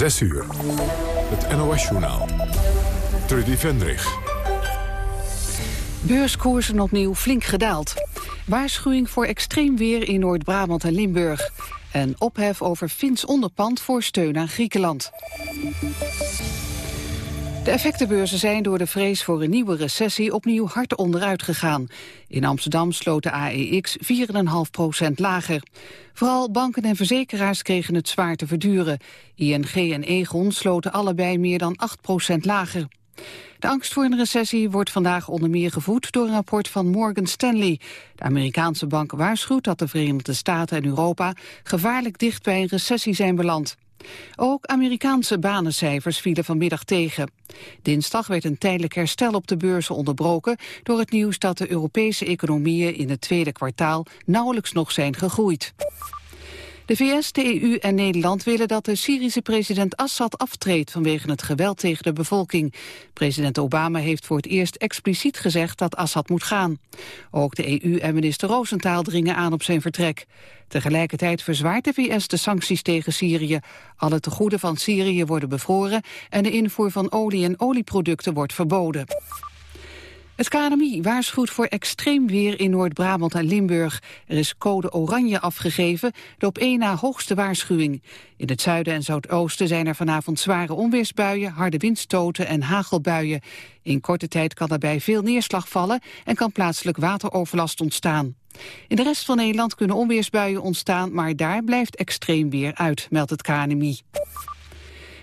6 uur. Het NOS-journaal. Trudy Vendrich. Beurskoersen opnieuw flink gedaald. Waarschuwing voor extreem weer in Noord-Brabant en Limburg. En ophef over Fins onderpand voor steun aan Griekenland. De effectenbeurzen zijn door de vrees voor een nieuwe recessie opnieuw hard onderuit gegaan. In Amsterdam sloot de AEX 4,5% lager. Vooral banken en verzekeraars kregen het zwaar te verduren. ING en Egon sloten allebei meer dan 8% lager. De angst voor een recessie wordt vandaag onder meer gevoed door een rapport van Morgan Stanley. De Amerikaanse bank waarschuwt dat de Verenigde Staten en Europa gevaarlijk dicht bij een recessie zijn beland. Ook Amerikaanse banencijfers vielen vanmiddag tegen. Dinsdag werd een tijdelijk herstel op de beurzen onderbroken... door het nieuws dat de Europese economieën in het tweede kwartaal nauwelijks nog zijn gegroeid. De VS, de EU en Nederland willen dat de Syrische president Assad aftreedt vanwege het geweld tegen de bevolking. President Obama heeft voor het eerst expliciet gezegd dat Assad moet gaan. Ook de EU en minister Roosentaal dringen aan op zijn vertrek. Tegelijkertijd verzwaart de VS de sancties tegen Syrië. Alle tegoeden van Syrië worden bevroren en de invoer van olie en olieproducten wordt verboden. Het KNMI waarschuwt voor extreem weer in Noord-Brabant en Limburg. Er is code oranje afgegeven, de op één na hoogste waarschuwing. In het zuiden en zuidoosten zijn er vanavond zware onweersbuien, harde windstoten en hagelbuien. In korte tijd kan daarbij veel neerslag vallen en kan plaatselijk wateroverlast ontstaan. In de rest van Nederland kunnen onweersbuien ontstaan, maar daar blijft extreem weer uit, meldt het KNMI.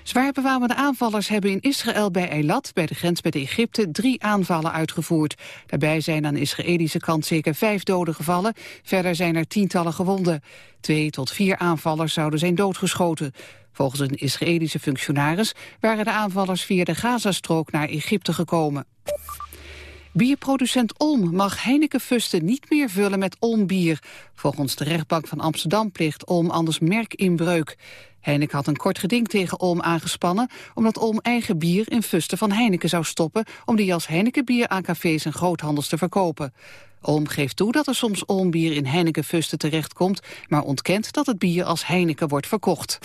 Zwaar bewapende aanvallers hebben in Israël bij Eilat, bij de grens met Egypte, drie aanvallen uitgevoerd. Daarbij zijn aan de Israëlische kant zeker vijf doden gevallen. Verder zijn er tientallen gewonden. Twee tot vier aanvallers zouden zijn doodgeschoten. Volgens een Israëlische functionaris waren de aanvallers via de Gazastrook naar Egypte gekomen. Bierproducent Olm mag Heineken-fusten niet meer vullen met Olmbier. Volgens de rechtbank van Amsterdam plicht Olm anders merkinbreuk. Heineken had een kort geding tegen Olm aangespannen... omdat Olm eigen bier in fusten van Heineken zou stoppen... om die als Heineken-bier aan cafés en groothandels te verkopen. Olm geeft toe dat er soms Olmbier in Heineken-fusten terechtkomt... maar ontkent dat het bier als Heineken wordt verkocht.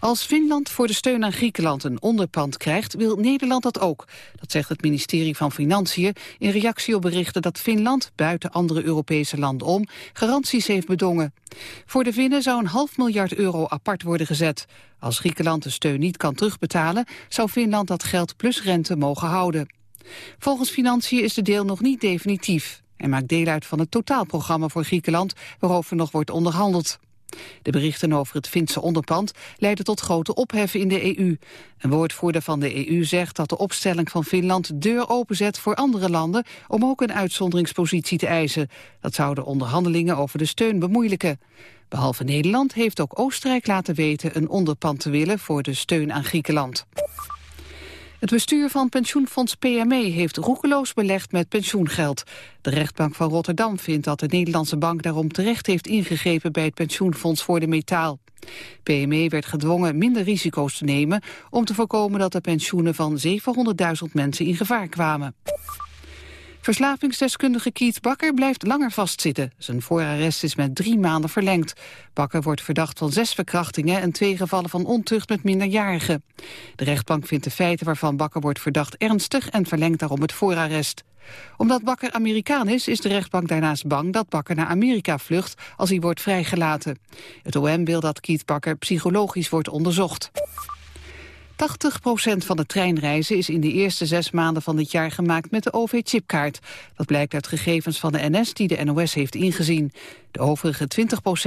Als Finland voor de steun aan Griekenland een onderpand krijgt, wil Nederland dat ook. Dat zegt het ministerie van Financiën in reactie op berichten dat Finland, buiten andere Europese landen om, garanties heeft bedongen. Voor de Finnen zou een half miljard euro apart worden gezet. Als Griekenland de steun niet kan terugbetalen, zou Finland dat geld plus rente mogen houden. Volgens Financiën is de deel nog niet definitief. en maakt deel uit van het totaalprogramma voor Griekenland, waarover nog wordt onderhandeld. De berichten over het Finse onderpand leiden tot grote opheffen in de EU. Een woordvoerder van de EU zegt dat de opstelling van Finland de deur openzet voor andere landen om ook een uitzonderingspositie te eisen. Dat zou de onderhandelingen over de steun bemoeilijken. Behalve Nederland heeft ook Oostenrijk laten weten een onderpand te willen voor de steun aan Griekenland. Het bestuur van pensioenfonds PME heeft roekeloos belegd met pensioengeld. De rechtbank van Rotterdam vindt dat de Nederlandse bank daarom terecht heeft ingegrepen bij het pensioenfonds voor de metaal. PME werd gedwongen minder risico's te nemen om te voorkomen dat de pensioenen van 700.000 mensen in gevaar kwamen. Verslavingsdeskundige Keith Bakker blijft langer vastzitten. Zijn voorarrest is met drie maanden verlengd. Bakker wordt verdacht van zes verkrachtingen en twee gevallen van ontucht met minderjarigen. De rechtbank vindt de feiten waarvan Bakker wordt verdacht ernstig en verlengt daarom het voorarrest. Omdat Bakker Amerikaan is, is de rechtbank daarnaast bang dat Bakker naar Amerika vlucht als hij wordt vrijgelaten. Het OM wil dat Keith Bakker psychologisch wordt onderzocht. 80% van de treinreizen is in de eerste zes maanden van dit jaar gemaakt met de OV-chipkaart. Dat blijkt uit gegevens van de NS die de NOS heeft ingezien. De overige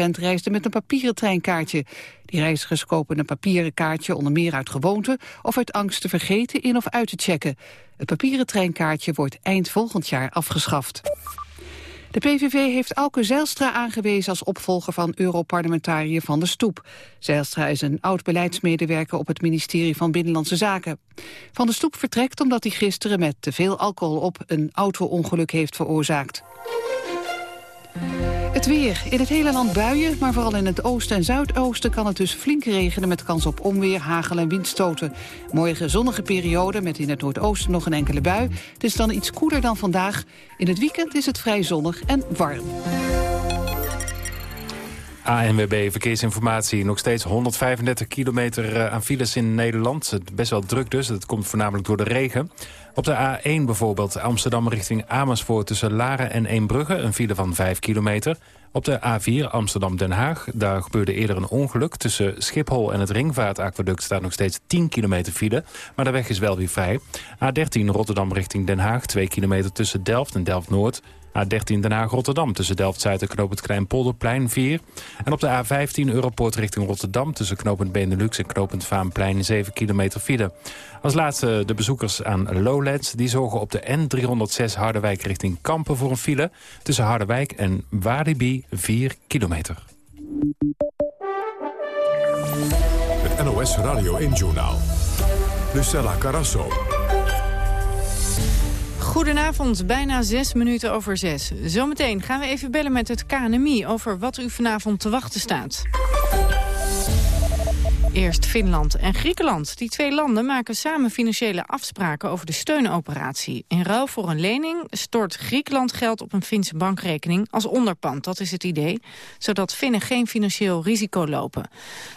20% reisde met een papieren treinkaartje. Die reizigers kopen een papieren kaartje onder meer uit gewoonte... of uit angst te vergeten in of uit te checken. Het papieren treinkaartje wordt eind volgend jaar afgeschaft. De PVV heeft Auke Zijlstra aangewezen als opvolger van Europarlementariër Van der Stoep. Zijlstra is een oud-beleidsmedewerker op het ministerie van Binnenlandse Zaken. Van der Stoep vertrekt omdat hij gisteren met te veel alcohol op een auto-ongeluk heeft veroorzaakt. Het weer. In het hele land buien, maar vooral in het oosten en zuidoosten kan het dus flink regenen met kans op onweer, hagel en windstoten. Morgen zonnige periode met in het noordoosten nog een enkele bui. Het is dan iets koeler dan vandaag. In het weekend is het vrij zonnig en warm. ANWB Verkeersinformatie. Nog steeds 135 kilometer eh, aan files in Nederland. Best wel druk dus. Dat komt voornamelijk door de regen. Op de A1 bijvoorbeeld Amsterdam richting Amersfoort... tussen Laren en Eembrugge, een file van 5 kilometer. Op de A4 Amsterdam-Den Haag, daar gebeurde eerder een ongeluk. Tussen Schiphol en het Ringvaartaquaduct staat nog steeds 10 kilometer file. Maar de weg is wel weer vrij. A13 Rotterdam richting Den Haag, 2 kilometer tussen Delft en Delft-Noord. A13 Den Haag-Rotterdam tussen Delft-Zuid en knooppunt Kleinpolderplein 4. En op de A15 Europoort richting Rotterdam tussen knooppunt Benelux en knooppunt Vaanplein 7 kilometer file. Als laatste de bezoekers aan Lowlands. Die zorgen op de N306 Harderwijk richting Kampen voor een file. Tussen Harderwijk en Walibi 4 kilometer. Het NOS Radio 1 Journaal. Lucella Carasso. Goedenavond, bijna zes minuten over zes. Zometeen gaan we even bellen met het KNMI over wat u vanavond te wachten staat. Eerst Finland en Griekenland. Die twee landen maken samen financiële afspraken over de steunoperatie. In ruil voor een lening stort Griekenland geld op een Finse bankrekening als onderpand. Dat is het idee, zodat Finnen geen financieel risico lopen.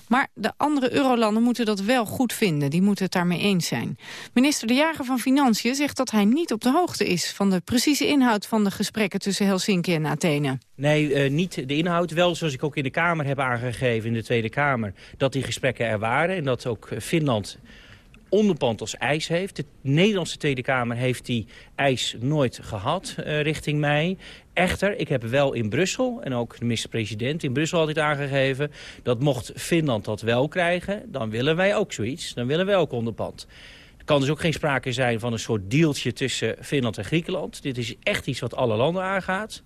Maar de andere eurolanden moeten dat wel goed vinden. Die moeten het daarmee eens zijn. Minister De Jager van Financiën zegt dat hij niet op de hoogte is... van de precieze inhoud van de gesprekken tussen Helsinki en Athene. Nee, uh, niet de inhoud. Wel zoals ik ook in de Kamer heb aangegeven, in de Tweede Kamer... dat die gesprekken er waren en dat ook Finland onderpand als eis heeft. De Nederlandse Tweede Kamer heeft die eis nooit gehad uh, richting mij. Echter, ik heb wel in Brussel, en ook de minister-president in Brussel altijd aangegeven... dat mocht Finland dat wel krijgen, dan willen wij ook zoiets. Dan willen wij ook onderpand. Er kan dus ook geen sprake zijn van een soort dealtje tussen Finland en Griekenland. Dit is echt iets wat alle landen aangaat.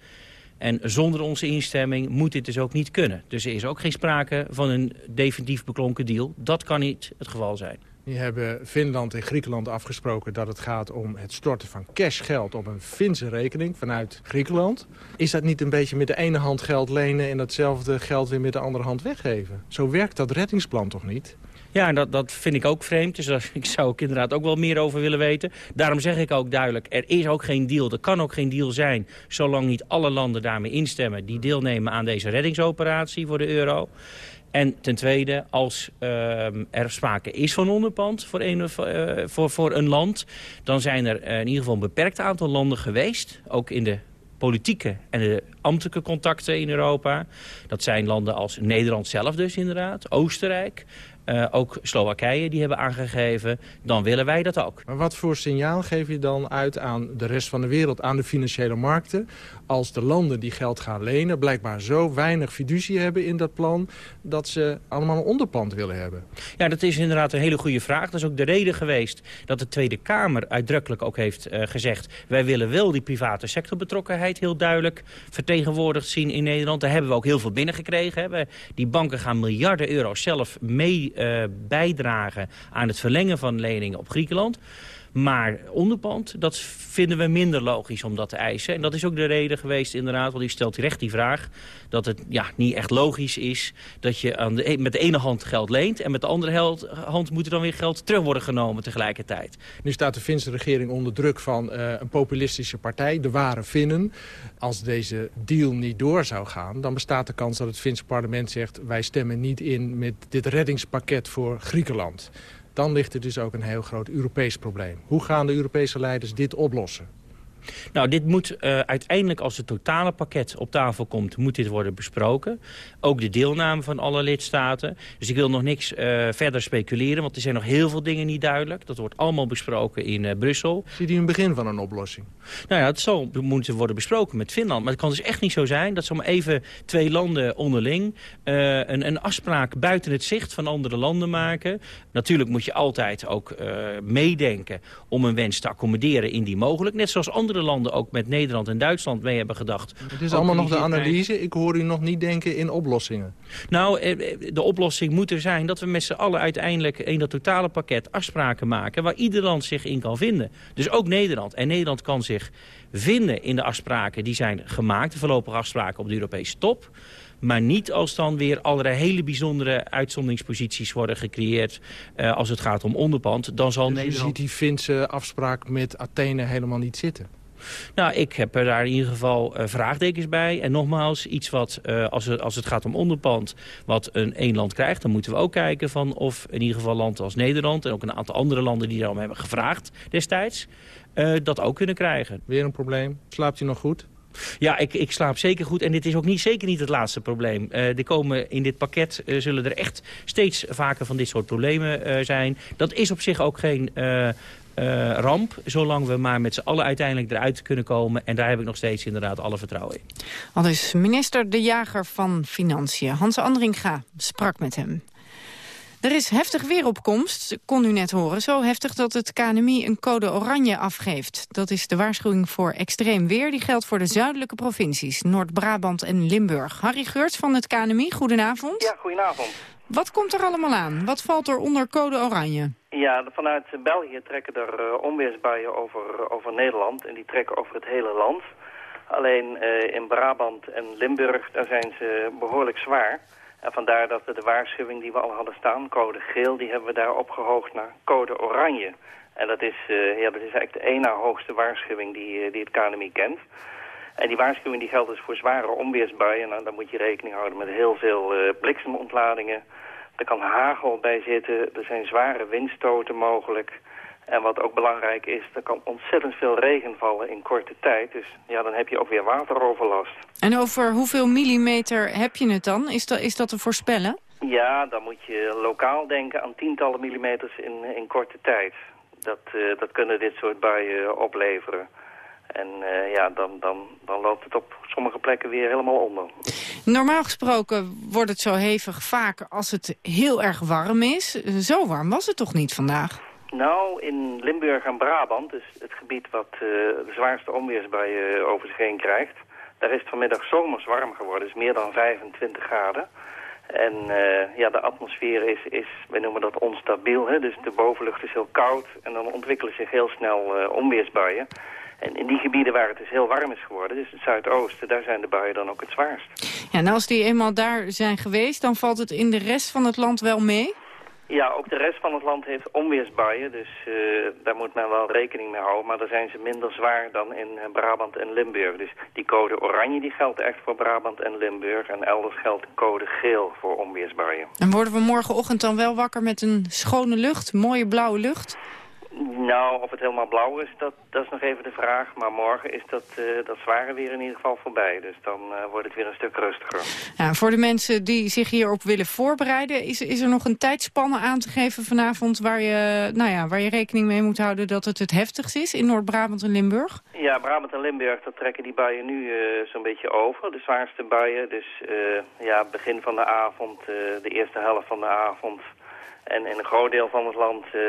En zonder onze instemming moet dit dus ook niet kunnen. Dus er is ook geen sprake van een definitief beklonken deal. Dat kan niet het geval zijn. Die hebben Finland en Griekenland afgesproken dat het gaat om het storten van cashgeld op een Finse rekening vanuit Griekenland. Is dat niet een beetje met de ene hand geld lenen en datzelfde geld weer met de andere hand weggeven? Zo werkt dat reddingsplan toch niet? Ja, dat, dat vind ik ook vreemd. Dus daar, ik zou ook inderdaad ook wel meer over willen weten. Daarom zeg ik ook duidelijk, er is ook geen deal. Er kan ook geen deal zijn, zolang niet alle landen daarmee instemmen... die deelnemen aan deze reddingsoperatie voor de euro. En ten tweede, als uh, er sprake is van onderpand voor een, uh, voor, voor een land... dan zijn er uh, in ieder geval een beperkt aantal landen geweest... ook in de politieke en de ambtelijke contacten in Europa. Dat zijn landen als Nederland zelf dus inderdaad, Oostenrijk... Uh, ook Slowakije die hebben aangegeven, dan willen wij dat ook. Maar wat voor signaal geef je dan uit aan de rest van de wereld, aan de financiële markten... als de landen die geld gaan lenen blijkbaar zo weinig fiducie hebben in dat plan... dat ze allemaal een onderpand willen hebben? Ja, dat is inderdaad een hele goede vraag. Dat is ook de reden geweest dat de Tweede Kamer uitdrukkelijk ook heeft uh, gezegd... wij willen wel die private sectorbetrokkenheid heel duidelijk vertegenwoordigd zien in Nederland. Daar hebben we ook heel veel binnengekregen. Hè. Die banken gaan miljarden euro's zelf mee bijdragen aan het verlengen van leningen op Griekenland. Maar onderpand, dat vinden we minder logisch om dat te eisen. En dat is ook de reden geweest inderdaad, want u stelt terecht die vraag... dat het ja, niet echt logisch is dat je aan de, e-, met de ene hand geld leent... en met de andere hand moet er dan weer geld terug worden genomen tegelijkertijd. Nu staat de Finse regering onder druk van uh, een populistische partij, de Ware Finnen. Als deze deal niet door zou gaan, dan bestaat de kans dat het Finse parlement zegt... wij stemmen niet in met dit reddingspakket voor Griekenland dan ligt er dus ook een heel groot Europees probleem. Hoe gaan de Europese leiders dit oplossen? Nou, dit moet uh, uiteindelijk als het totale pakket op tafel komt, moet dit worden besproken. Ook de deelname van alle lidstaten. Dus ik wil nog niks uh, verder speculeren, want er zijn nog heel veel dingen niet duidelijk. Dat wordt allemaal besproken in uh, Brussel. Ziet u een begin van een oplossing? Nou ja, het zal moeten worden besproken met Finland. Maar het kan dus echt niet zo zijn dat zomaar even twee landen onderling een, een afspraak buiten het zicht van andere landen maken. Natuurlijk moet je altijd ook meedenken om een wens te accommoderen in die mogelijk. Net zoals andere landen ook met Nederland en Duitsland mee hebben gedacht. Het is allemaal nog de analyse. Ik hoor u nog niet denken in oplossingen. Nou, eh, eh, de oplossing moet er zijn dat we met z'n allen uiteindelijk in dat totale pakket afspraken maken waar ieder land zich in kan vinden. Dus ook Nederland. En Nederland kan zich vinden in de afspraken die zijn gemaakt, de voorlopige afspraken op de Europese top. Maar niet als dan weer allerlei hele bijzondere uitzonderingsposities worden gecreëerd uh, als het gaat om onderpand. Dan zal dus Nederland... ziet die Finse afspraak met Athene helemaal niet zitten? Nou, ik heb er daar in ieder geval uh, vraagtekens bij. En nogmaals, iets wat, uh, als, het, als het gaat om onderpand, wat een één land krijgt... dan moeten we ook kijken van of in ieder geval landen als Nederland... en ook een aantal andere landen die daarom hebben gevraagd destijds... Uh, dat ook kunnen krijgen. Weer een probleem. Slaapt u nog goed? Ja, ik, ik slaap zeker goed. En dit is ook niet, zeker niet het laatste probleem. Uh, er komen in dit pakket uh, zullen er echt steeds vaker van dit soort problemen uh, zijn. Dat is op zich ook geen ramp, zolang we maar met z'n allen uiteindelijk eruit kunnen komen. En daar heb ik nog steeds inderdaad alle vertrouwen in. Al is minister De Jager van Financiën, Hans Andringa, sprak met hem. Er is heftig weeropkomst, kon u net horen. Zo heftig dat het KNMI een code oranje afgeeft. Dat is de waarschuwing voor extreem weer. Die geldt voor de zuidelijke provincies, Noord-Brabant en Limburg. Harry Geurts van het KNMI, goedenavond. Ja, goedenavond. Wat komt er allemaal aan? Wat valt er onder code oranje? Ja, vanuit België trekken er uh, onweersbuien over, over Nederland. En die trekken over het hele land. Alleen uh, in Brabant en Limburg, daar zijn ze behoorlijk zwaar. En vandaar dat we de waarschuwing die we al hadden staan, code geel, die hebben we daar opgehoogd naar code oranje. En dat is, uh, ja, dat is eigenlijk de één na hoogste waarschuwing die, die het KNMI kent. En die waarschuwing die geldt dus voor zware onweersbuien. Nou, dan moet je rekening houden met heel veel bliksemontladingen. Er kan hagel bij zitten, er zijn zware windstoten mogelijk. En wat ook belangrijk is, er kan ontzettend veel regen vallen in korte tijd. Dus ja, dan heb je ook weer wateroverlast. En over hoeveel millimeter heb je het dan? Is dat, is dat te voorspellen? Ja, dan moet je lokaal denken aan tientallen millimeters in, in korte tijd. Dat, uh, dat kunnen dit soort buien opleveren. En uh, ja, dan, dan, dan loopt het op sommige plekken weer helemaal onder. Normaal gesproken wordt het zo hevig vaak als het heel erg warm is. Zo warm was het toch niet vandaag? Nou, in Limburg en Brabant, dus het gebied wat uh, de zwaarste onweersbuien uh, over zich heen krijgt... daar is het vanmiddag zomers warm geworden, dus meer dan 25 graden. En uh, ja, de atmosfeer is, is, wij noemen dat onstabiel, hè? dus de bovenlucht is heel koud... en dan ontwikkelen zich heel snel onweersbuien. En in die gebieden waar het dus heel warm is geworden, dus het zuidoosten, daar zijn de buien dan ook het zwaarst. Ja, en als die eenmaal daar zijn geweest, dan valt het in de rest van het land wel mee? Ja, ook de rest van het land heeft onweersbuien, dus uh, daar moet men wel rekening mee houden. Maar dan zijn ze minder zwaar dan in uh, Brabant en Limburg. Dus die code oranje die geldt echt voor Brabant en Limburg. En elders geldt de code geel voor onweersbuien. En worden we morgenochtend dan wel wakker met een schone lucht, mooie blauwe lucht? Nou, of het helemaal blauw is, dat, dat is nog even de vraag. Maar morgen is dat, uh, dat zware weer in ieder geval voorbij. Dus dan uh, wordt het weer een stuk rustiger. Ja, voor de mensen die zich hierop willen voorbereiden... Is, is er nog een tijdspanne aan te geven vanavond... Waar je, nou ja, waar je rekening mee moet houden dat het het heftigst is... in Noord-Brabant en Limburg? Ja, Brabant en Limburg, dat trekken die buien nu uh, zo'n beetje over. De zwaarste buien. Dus ja, begin van de avond, de eerste helft van de avond... En in een groot deel van het land uh,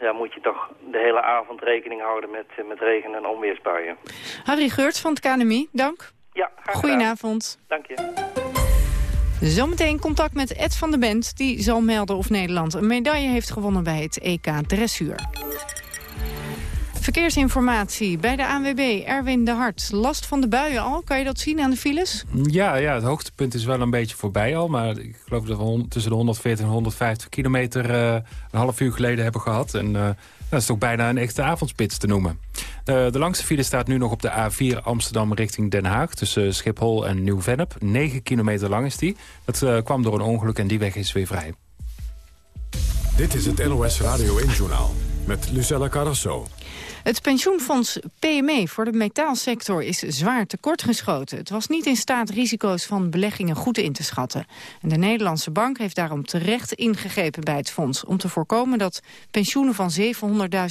ja, moet je toch de hele avond rekening houden met, uh, met regen- en onweersbuien. Harry Geurts van het KNMI, dank. Ja, graag Goedenavond. Dank je. Zometeen contact met Ed van de Bent. Die zal melden of Nederland een medaille heeft gewonnen bij het EK Dressuur. Verkeersinformatie bij de ANWB, Erwin de Hart. Last van de buien al, kan je dat zien aan de files? Ja, ja het hoogtepunt is wel een beetje voorbij al. Maar ik geloof dat we tussen de 140 en 150 kilometer uh, een half uur geleden hebben gehad. En uh, dat is toch bijna een echte avondspits te noemen. Uh, de langste file staat nu nog op de A4 Amsterdam richting Den Haag... tussen Schiphol en Nieuw-Vennep. 9 kilometer lang is die. Dat kwam door een ongeluk en die weg is weer vrij. Dit is het NOS Radio 1-journaal met Lucella Carrasso. Het pensioenfonds PME voor de metaalsector is zwaar tekortgeschoten. Het was niet in staat risico's van beleggingen goed in te schatten. En de Nederlandse bank heeft daarom terecht ingegrepen bij het fonds... om te voorkomen dat pensioenen van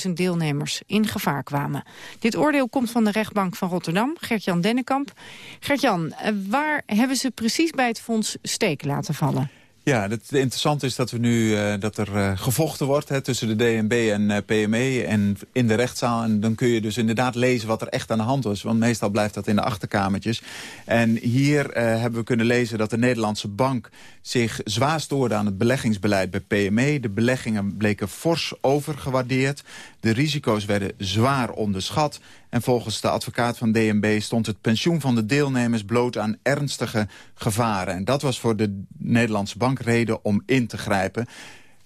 700.000 deelnemers in gevaar kwamen. Dit oordeel komt van de rechtbank van Rotterdam, Gert-Jan Dennekamp. Gert-Jan, eh, waar hebben ze precies bij het fonds steek laten vallen? Ja, het interessante is dat, we nu, uh, dat er uh, gevochten wordt hè, tussen de DNB en uh, PME en in de rechtszaal. En dan kun je dus inderdaad lezen wat er echt aan de hand was. Want meestal blijft dat in de achterkamertjes. En hier hebben we kunnen lezen dat de Nederlandse bank zich zwaar stoorde aan het beleggingsbeleid bij PME. De beleggingen bleken fors overgewaardeerd. De risico's werden zwaar onderschat. En volgens de advocaat van DNB stond het pensioen van de deelnemers bloot aan ernstige gevaren. En dat was voor de Nederlandse bank reden om in te grijpen.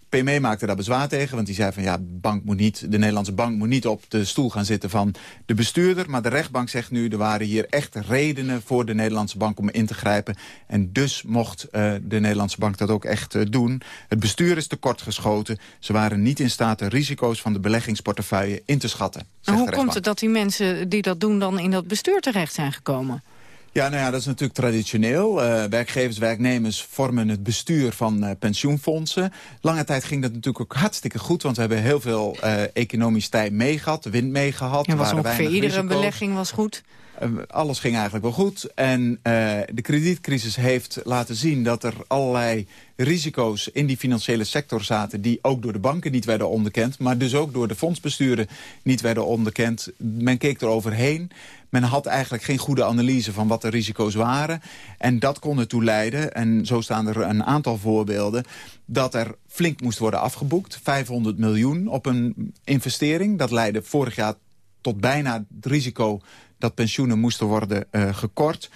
PME maakte daar bezwaar tegen, want die zei van ja, bank moet niet, de Nederlandse bank moet niet op de stoel gaan zitten van de bestuurder. Maar de rechtbank zegt nu, er waren hier echt redenen voor de Nederlandse bank om in te grijpen. En dus mocht uh, de Nederlandse bank dat ook echt uh, doen. Het bestuur is tekortgeschoten. Ze waren niet in staat de risico's van de beleggingsportefeuille in te schatten. hoe komt het dat die mensen die dat doen dan in dat bestuur terecht zijn gekomen? Ja, nou ja, dat is natuurlijk traditioneel. Uh, werkgevers, werknemers vormen het bestuur van uh, pensioenfondsen. Lange tijd ging dat natuurlijk ook hartstikke goed... want we hebben heel veel uh, economisch tijd meegehad, wind meegehad. Ja, was ongeveer iedere risico's. belegging was goed. Alles ging eigenlijk wel goed. En de kredietcrisis heeft laten zien dat er allerlei risico's in die financiële sector zaten... die ook door de banken niet werden onderkend... maar dus ook door de fondsbesturen niet werden onderkend. Men keek er overheen. Men had eigenlijk geen goede analyse van wat de risico's waren. En dat kon ertoe leiden, en zo staan er een aantal voorbeelden... dat er flink moest worden afgeboekt. 500 miljoen op een investering. Dat leidde vorig jaar tot bijna het risico dat pensioenen moesten worden uh, gekort...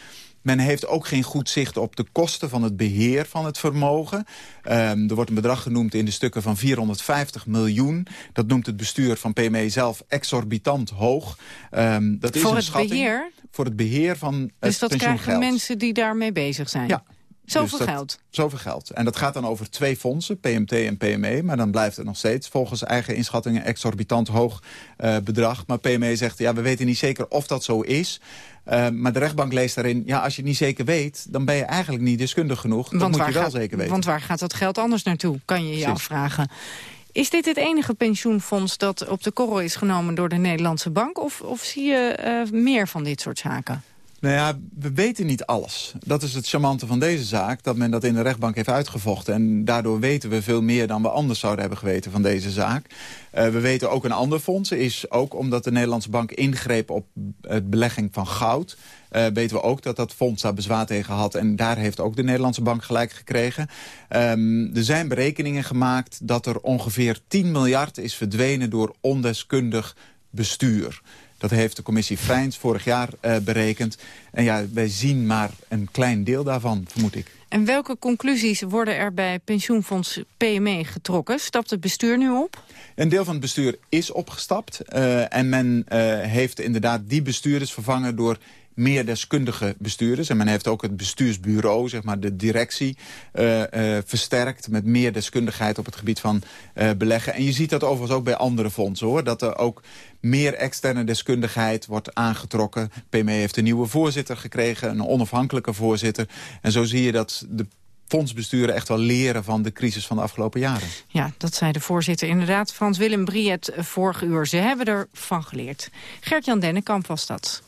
Men heeft ook geen goed zicht op de kosten van het beheer van het vermogen. Um, er wordt een bedrag genoemd in de stukken van 450 miljoen. Dat noemt het bestuur van PME zelf exorbitant hoog. Um, dat voor is een het beheer? Voor het beheer van het Dus dat krijgen mensen die daarmee bezig zijn? Ja. Zoveel dus geld? Zoveel geld. En dat gaat dan over twee fondsen, PMT en PME. Maar dan blijft het nog steeds volgens eigen inschattingen exorbitant hoog uh, bedrag. Maar PME zegt, ja, we weten niet zeker of dat zo is. Uh, maar de rechtbank leest daarin, ja, als je het niet zeker weet... dan ben je eigenlijk niet deskundig genoeg. Dat moet je wel zeker weten. Want waar gaat dat geld anders naartoe, kan je je afvragen. Is dit het enige pensioenfonds dat op de korrel is genomen door de Nederlandse bank? Of, of zie je uh, meer van dit soort zaken? Nou ja, we weten niet alles. Dat is het charmante van deze zaak, dat men dat in de rechtbank heeft uitgevochten. En daardoor weten we veel meer dan we anders zouden hebben geweten van deze zaak. Uh, we weten ook een ander fonds is ook omdat de Nederlandse bank ingreep op het belegging van goud. Uh, weten we ook dat dat fonds daar bezwaar tegen had. En daar heeft ook de Nederlandse bank gelijk gekregen. Um, er zijn berekeningen gemaakt dat er ongeveer 10 miljard is verdwenen door ondeskundig bestuur. Dat heeft de commissie Frijns vorig jaar uh, berekend. En ja, wij zien maar een klein deel daarvan, vermoed ik. En welke conclusies worden er bij pensioenfonds PME getrokken? Stapt het bestuur nu op? Een deel van het bestuur is opgestapt. Uh, en men uh, heeft inderdaad die bestuurders vervangen door meer deskundige bestuurders. En men heeft ook het bestuursbureau, zeg maar de directie, uh, uh, versterkt... met meer deskundigheid op het gebied van uh, beleggen. En je ziet dat overigens ook bij andere fondsen, hoor. Dat er ook meer externe deskundigheid wordt aangetrokken. PME heeft een nieuwe voorzitter gekregen, een onafhankelijke voorzitter. En zo zie je dat de fondsbesturen echt wel leren van de crisis van de afgelopen jaren. Ja, dat zei de voorzitter inderdaad. Frans-Willem Briet vorig uur. Ze hebben ervan geleerd. Gert-Jan Dennekamp was dat.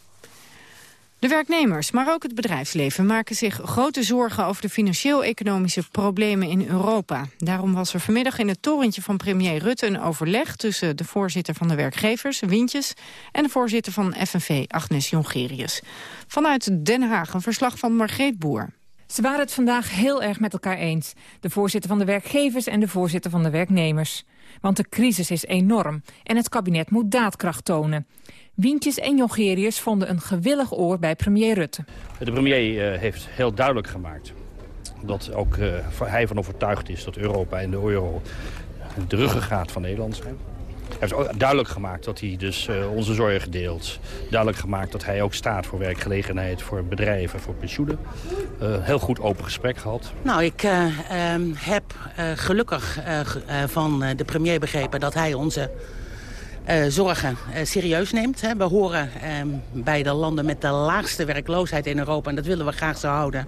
De werknemers, maar ook het bedrijfsleven maken zich grote zorgen over de financieel-economische problemen in Europa. Daarom was er vanmiddag in het torentje van premier Rutte een overleg tussen de voorzitter van de werkgevers, Wintjes, en de voorzitter van FNV, Agnes Jongerius. Vanuit Den Haag een verslag van Margreet Boer. Ze waren het vandaag heel erg met elkaar eens. De voorzitter van de werkgevers en de voorzitter van de werknemers. Want de crisis is enorm en het kabinet moet daadkracht tonen. Wientjes en Jongerius vonden een gewillig oor bij premier Rutte. De premier uh, heeft heel duidelijk gemaakt dat ook uh, hij van overtuigd is dat Europa en de euro de ruggengraat van Nederland zijn. Hij heeft ook duidelijk gemaakt dat hij dus uh, onze zorgen deelt. Duidelijk gemaakt dat hij ook staat voor werkgelegenheid, voor bedrijven, voor pensioenen. Uh, heel goed open gesprek gehad. Nou, ik uh, um, heb gelukkig van de premier begrepen dat hij onze uh, zorgen uh, serieus neemt. Hè. We horen uh, bij de landen met de laagste werkloosheid in Europa. En dat willen we graag zo houden.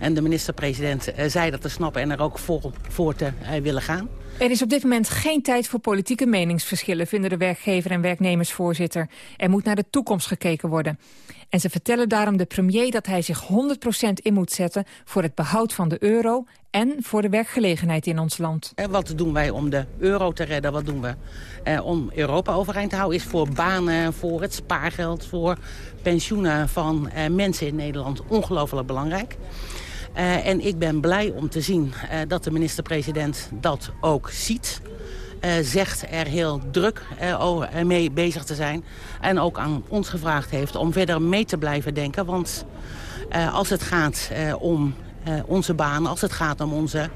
En de minister-president eh, zei dat te snappen en er ook voor, voor te willen gaan. Er is op dit moment geen tijd voor politieke meningsverschillen... vinden de werkgever en werknemersvoorzitter. Er moet naar de toekomst gekeken worden. En ze vertellen daarom de premier dat hij zich 100% in moet zetten... voor het behoud van de euro en voor de werkgelegenheid in ons land. En wat doen wij om de euro te redden? Wat doen we eh, om Europa overeind te houden? Is voor banen, voor het spaargeld, voor pensioenen van eh, mensen in Nederland ongelooflijk belangrijk. Uh, en ik ben blij om te zien uh, dat de minister-president dat ook ziet. Uh, zegt er heel druk mee bezig te zijn. En ook aan ons gevraagd heeft om verder mee te blijven denken. Want als het gaat om onze banen, als het gaat om onze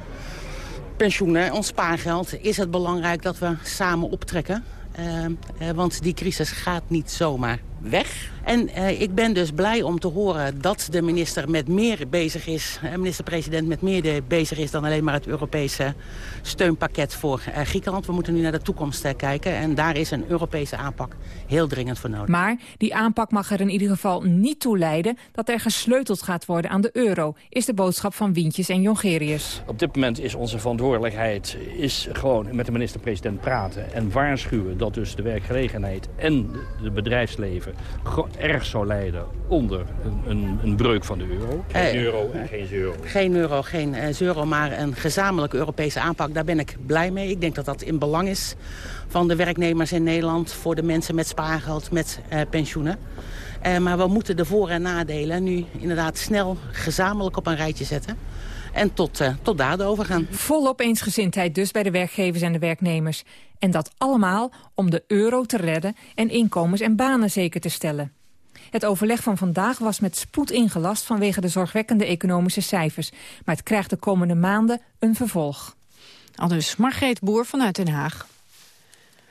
pensioenen, ons spaargeld, is het belangrijk dat we samen optrekken. want die crisis gaat niet zomaar weg. En uh, ik ben dus blij om te horen dat de minister met meer bezig is... Uh, minister-president met meer bezig is dan alleen maar het Europese steunpakket voor uh, Griekenland. We moeten nu naar de toekomst kijken en daar is een Europese aanpak heel dringend voor nodig. Maar die aanpak mag er in ieder geval niet toe leiden dat er gesleuteld gaat worden aan de euro, is de boodschap van Wientjes en Jongerius. Op dit moment is onze verantwoordelijkheid is gewoon met de minister-president praten en waarschuwen dat dus de werkgelegenheid en de bedrijfsleven erg zou lijden onder een, een, een breuk van de euro. Geen eh, euro en geen euro. Geen euro, geen uh, euro, maar een gezamenlijke Europese aanpak. Daar ben ik blij mee. Ik denk dat dat in belang is van de werknemers in Nederland... voor de mensen met spaargeld, met uh, pensioenen. Uh, maar we moeten de voor- en nadelen nu inderdaad snel gezamenlijk op een rijtje zetten en tot, uh, tot daden overgaan. Volop eensgezindheid dus bij de werkgevers en de werknemers. En dat allemaal om de euro te redden en inkomens en banen zeker te stellen. Het overleg van vandaag was met spoed ingelast vanwege de zorgwekkende economische cijfers. Maar het krijgt de komende maanden een vervolg. Al dus Margreet Boer vanuit Den Haag.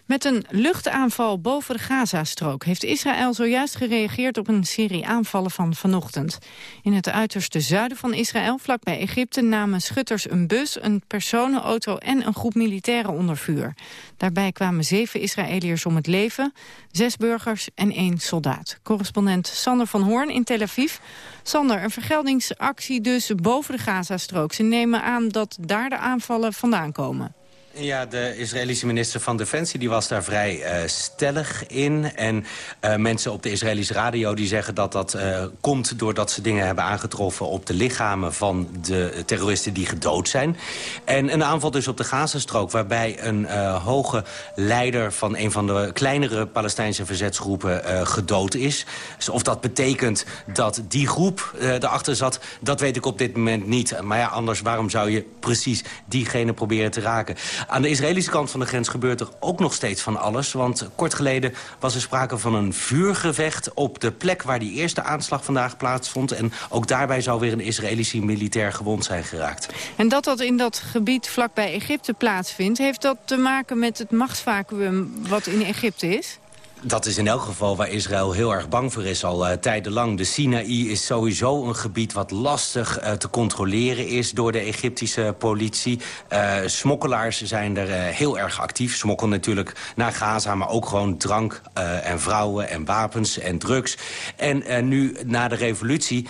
Met een luchtaanval boven de Gazastrook heeft Israël zojuist gereageerd op een serie aanvallen van vanochtend. In het uiterste zuiden van Israël, vlakbij Egypte, namen schutters een bus, een personenauto en een groep militairen onder vuur. Daarbij kwamen zeven Israëliërs om het leven, zes burgers en één soldaat. Correspondent Sander van Hoorn in Tel Aviv. Sander, een vergeldingsactie dus boven de Gazastrook. Ze nemen aan dat daar de aanvallen vandaan komen. Ja, de Israëlische minister van Defensie die was daar vrij uh, stellig in. En uh, mensen op de Israëlische radio die zeggen dat dat uh, komt... doordat ze dingen hebben aangetroffen op de lichamen van de terroristen die gedood zijn. En een aanval dus op de Gazastrook... waarbij een hoge leider van een van de kleinere Palestijnse verzetsgroepen gedood is. Dus of dat betekent dat die groep erachter zat, dat weet ik op dit moment niet. Maar ja, anders waarom zou je precies diegene proberen te raken? Aan de Israëlische kant van de grens gebeurt er ook nog steeds van alles. Want kort geleden was er sprake van een vuurgevecht... op de plek waar die eerste aanslag vandaag plaatsvond. En ook daarbij zou weer een Israëlische militair gewond zijn geraakt. En dat dat in dat gebied vlakbij Egypte plaatsvindt... heeft dat te maken met het machtsvacuum wat in Egypte is? Dat is in elk geval waar Israël heel erg bang voor is al uh, tijdenlang. De Sinaï is sowieso een gebied wat lastig uh, te controleren is door de Egyptische politie. Uh, smokkelaars zijn er heel erg actief. Smokkelen natuurlijk naar Gaza, maar ook gewoon drank en vrouwen en wapens en drugs. En nu, na de revolutie,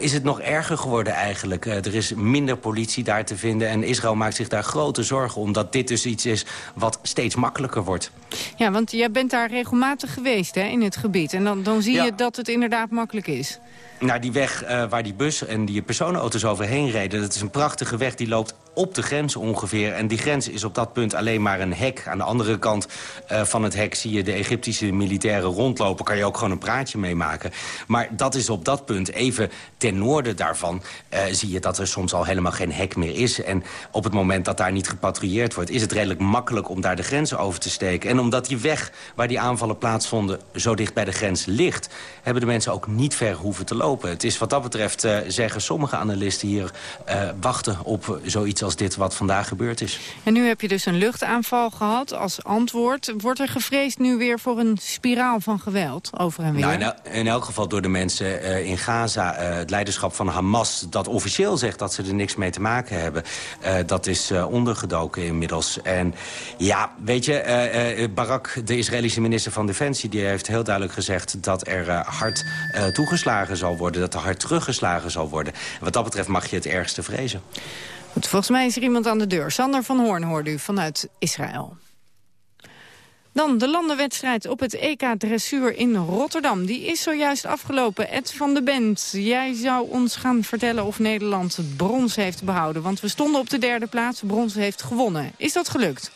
is het nog erger geworden eigenlijk. er is minder politie daar te vinden en Israël maakt zich daar grote zorgen om... dat dit dus iets is wat steeds makkelijker wordt. Ja, want jij bent daar regelmatig geweest hè, in het gebied. En dan, dan zie je dat het inderdaad makkelijk is. Nou, die weg uh, waar die bus en die personenauto's overheen reden... dat is een prachtige weg, die loopt op de grens ongeveer. En die grens is op dat punt alleen maar een hek. Aan de andere kant uh, van het hek zie je de Egyptische militairen rondlopen. Kan je ook gewoon een praatje meemaken. Maar dat is op dat punt. Even ten noorden daarvan uh, zie je dat er soms al helemaal geen hek meer is. En op het moment dat daar niet gepatrouilleerd wordt... is het redelijk makkelijk om daar de grens over te steken. En omdat die weg waar die aanvallen plaatsvonden zo dicht bij de grens ligt... hebben de mensen ook niet ver hoeven te lopen. Het is wat dat betreft, uh, zeggen sommige analisten hier... wachten op zoiets als dit wat vandaag gebeurd is. En nu heb je dus een luchtaanval gehad als antwoord. Wordt er gevreesd nu weer voor een spiraal van geweld over en weer? Nou, in, elk geval door de mensen uh, in Gaza. Uh, het leiderschap van Hamas dat officieel zegt dat ze er niks mee te maken hebben. Uh, dat is ondergedoken inmiddels. En ja, weet je, Barak, de Israëlische minister van Defensie... die heeft heel duidelijk gezegd dat er hard toegeslagen zal worden. Dat er hard teruggeslagen zal worden. En wat dat betreft mag je het ergste vrezen volgens mij is er iemand aan de deur. Sander van Hoorn hoorde u vanuit Israël. Dan de landenwedstrijd op het EK Dressuur in Rotterdam. Die is zojuist afgelopen. Ed van de Bent, jij zou ons gaan vertellen of Nederland brons heeft behouden. Want we stonden op de derde plaats, brons heeft gewonnen. Is dat gelukt?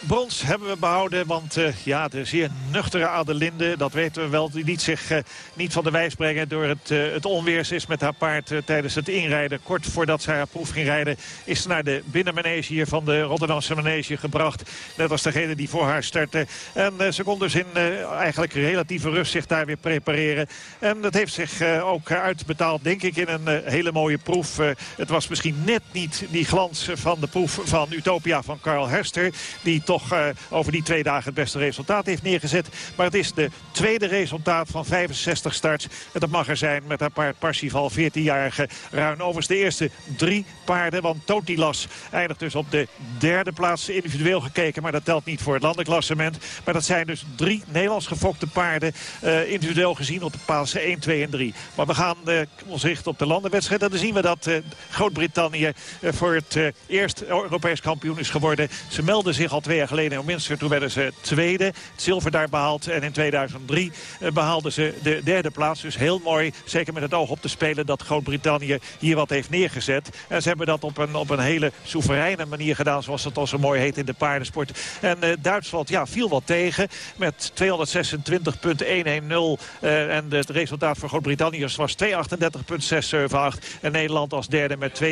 Brons hebben we behouden. Want uh, ja, de zeer nuchtere Adelinde, dat weten we wel. Die liet zich uh, niet van de wijs brengen door het, uh, het onweers is met haar paard tijdens het inrijden. Kort voordat zij haar proef ging rijden is ze naar de binnenmanege hier van de Rotterdamse manege gebracht. Net als degene die voor haar startte. En ze kon dus in eigenlijk relatieve rust zich daar weer prepareren. En dat heeft zich ook uitbetaald, denk ik, in een hele mooie proef. het was misschien net niet die glans van de proef van Utopia van Carl Hester. Die toch uh, over die twee dagen het beste resultaat heeft neergezet. Maar het is de tweede resultaat van 65 starts. En dat mag er zijn met haar paard Parsifal, 14-jarige Ruin Overs. De eerste drie paarden, want Totilas eindigt dus op de derde plaats individueel gekeken. Maar dat telt niet voor het landenklassement. Maar dat zijn dus drie Nederlands gefokte paarden. Uh, individueel gezien op de plaatsen 1, 2 en 3. Maar we gaan uh, ons richten op de landenwedstrijd. En dan zien we dat Groot-Brittannië voor het eerst Europees kampioen is geworden. Ze melden zich al twee jaar geleden in Minster. Toen werden ze tweede. Het zilver daar behaald. En in 2003 behaalden ze de derde plaats. Dus heel mooi, zeker met het oog op te spelen... dat Groot-Brittannië hier wat heeft neergezet. En ze hebben dat op een, op een hele soevereine manier gedaan... zoals het al zo mooi heet in de paardensport. En uh, Duitsland ja, viel wat tegen met 226.110. Uh, en het resultaat voor Groot-Brittanniërs was 238.678. En Nederland als derde met 222.645.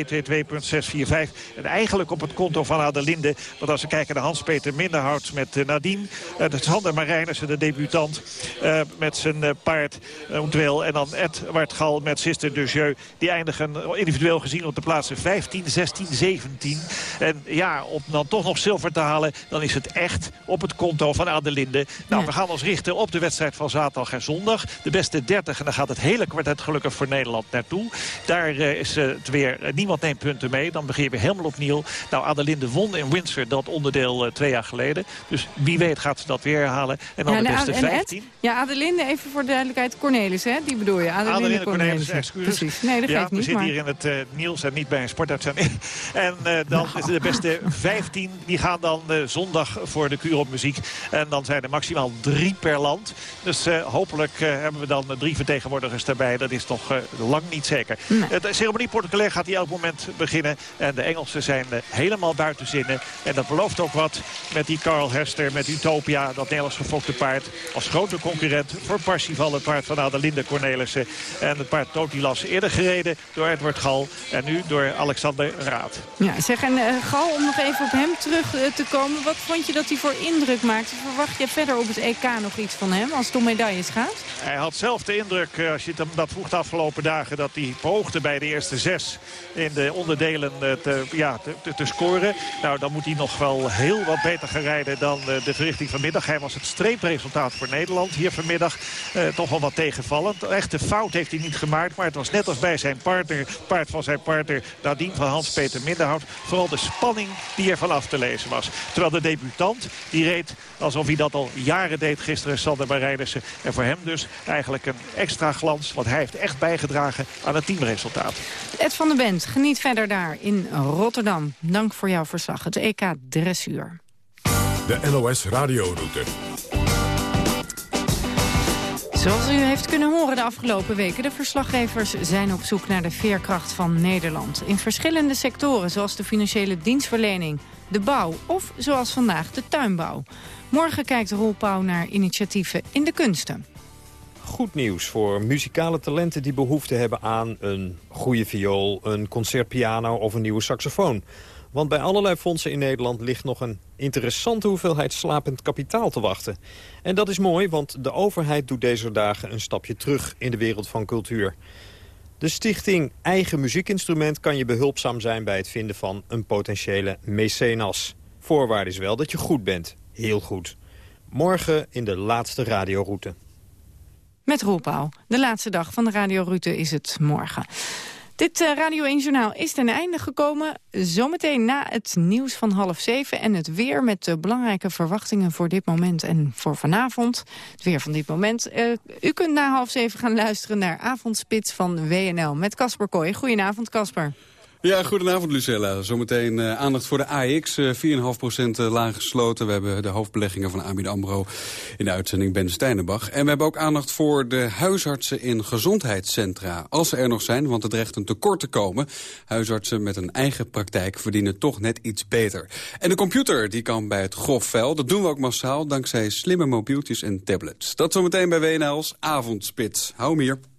En eigenlijk op het konto van Adelinde. Want als we kijken naar Hans-Peter Minderhout met uh, Nadine. Uh, dat is Sander Marijnissen, de debutant. Uh, met zijn paard uh, En dan Edward Gal met Sister de Jeu. Die eindigen individueel gezien op de plaatsen 15, 16, 17. En ja, om dan toch nog zilver te halen... dan is het echt op het konto van Adelinde. Nou, ja. we gaan ons richten op de wedstrijd van zaterdag en zondag. De beste 30. En dan gaat het hele kwartet gelukkig voor Nederland naartoe. Daar is het weer... niemand neemt punten mee. Dan begin je weer helemaal opnieuw. Nou, Adelinde won in Windsor dat onderdeel twee jaar geleden. Dus wie weet gaat ze dat weer herhalen. En dan ja, de beste 15. Ja, Adelinde, even voor de duidelijkheid, Cornelis, hè? Die bedoel je. Adelinde, Adelinde Cornelis, excuses. Precies. Nee, dat ja, geeft we zitten maar... hier in het uh, Niels en niet bij een sportuitzending. en uh, dan is de beste 15. Die gaan dan uh, zondag voor de kuur op muziek. En dan zijn er maximaal drie per land. Dus hopelijk hebben we dan drie vertegenwoordigers daarbij. Dat is toch lang niet zeker. Nee. De ceremonie gaat die elk moment beginnen. En de Engelsen zijn helemaal buiten zinnen. En dat belooft ook wat met die Carl Hester, met Utopia. Dat Nederlands gefokte paard als grote concurrent voor Parsifal. Het paard van Adelinde Cornelissen. En het paard Totilas eerder gereden door Edward Gal. En nu door Alexander Raad. Ja, zeg, en uh, Gal, om nog even op hem terug uh, te komen. Wat vond je dat hij voor indruk maakte? Verwacht je verder op het EK nog iets van hem als het om medailles gaat? Hij had zelf de indruk, uh, als je hem dat vroeg de afgelopen dagen... dat hij poogde bij de eerste zes in de onderdelen te, ja, te, te, te scoren. Nou, dan moet hij nog wel heel wat beter gaan rijden dan de verrichting vanmiddag. Hij was het streepresultaat voor Nederland hier vanmiddag. Uh, toch wel wat tegenvallend. Echte fout heeft hij niet gemaakt. Maar het was net als bij zijn partner, paard van zijn partner Nadine van Hans-Peter Minderhout. Vooral de spanning die er vanaf te lezen was. Terwijl de debutant, die reed alsof hij dat al jaren deed gisteren, Sander Marijnissen. En voor hem dus eigenlijk een extra glans. Want hij heeft echt bijgedragen aan het teamresultaat. Ed van der Bent, geniet verder daar in Rotterdam. Dank voor jouw verslag. Het EK Dressuur. De NOS Radioroute. Zoals u heeft kunnen horen de afgelopen weken... de verslaggevers zijn op zoek naar de veerkracht van Nederland. In verschillende sectoren, zoals de financiële dienstverlening, de bouw... of zoals vandaag de tuinbouw. Morgen kijkt Roel Pauw naar initiatieven in de kunsten. Goed nieuws voor muzikale talenten die behoefte hebben aan een goede viool... een concertpiano of een nieuwe saxofoon. Want bij allerlei fondsen in Nederland ligt nog een interessante hoeveelheid slapend kapitaal te wachten. En dat is mooi, want de overheid doet deze dagen een stapje terug in de wereld van cultuur. De stichting Eigen Muziekinstrument kan je behulpzaam zijn bij het vinden van een potentiële mecenas. Voorwaarde is wel dat je goed bent. Heel goed. Morgen in de laatste radioroute. Met Roelpauw. De laatste dag van de radioroute is het morgen. Dit uh, Radio 1 Journaal is ten einde gekomen. Zometeen na het nieuws van half zeven en het weer met de belangrijke verwachtingen voor dit moment en voor vanavond. Het weer van dit moment. Uh, u kunt na half zeven gaan luisteren naar Avondspits van WNL met Casper Kooi. Goedenavond Casper. Ja, goedenavond Lucella. Zometeen uh, aandacht voor de AX. Uh, 4,5% laag gesloten. We hebben de hoofdbeleggingen van ABN AMRO in de uitzending Ben Steinenbach. En we hebben ook aandacht voor de huisartsen in gezondheidscentra. Als ze er nog zijn, want het dreigt een tekort te komen. Huisartsen met een eigen praktijk verdienen toch net iets beter. En de computer die kan bij het grof vuil. Dat doen we ook massaal dankzij slimme mobieltjes en tablets. Dat zometeen bij WNL's Avondspits. Hou hem hier.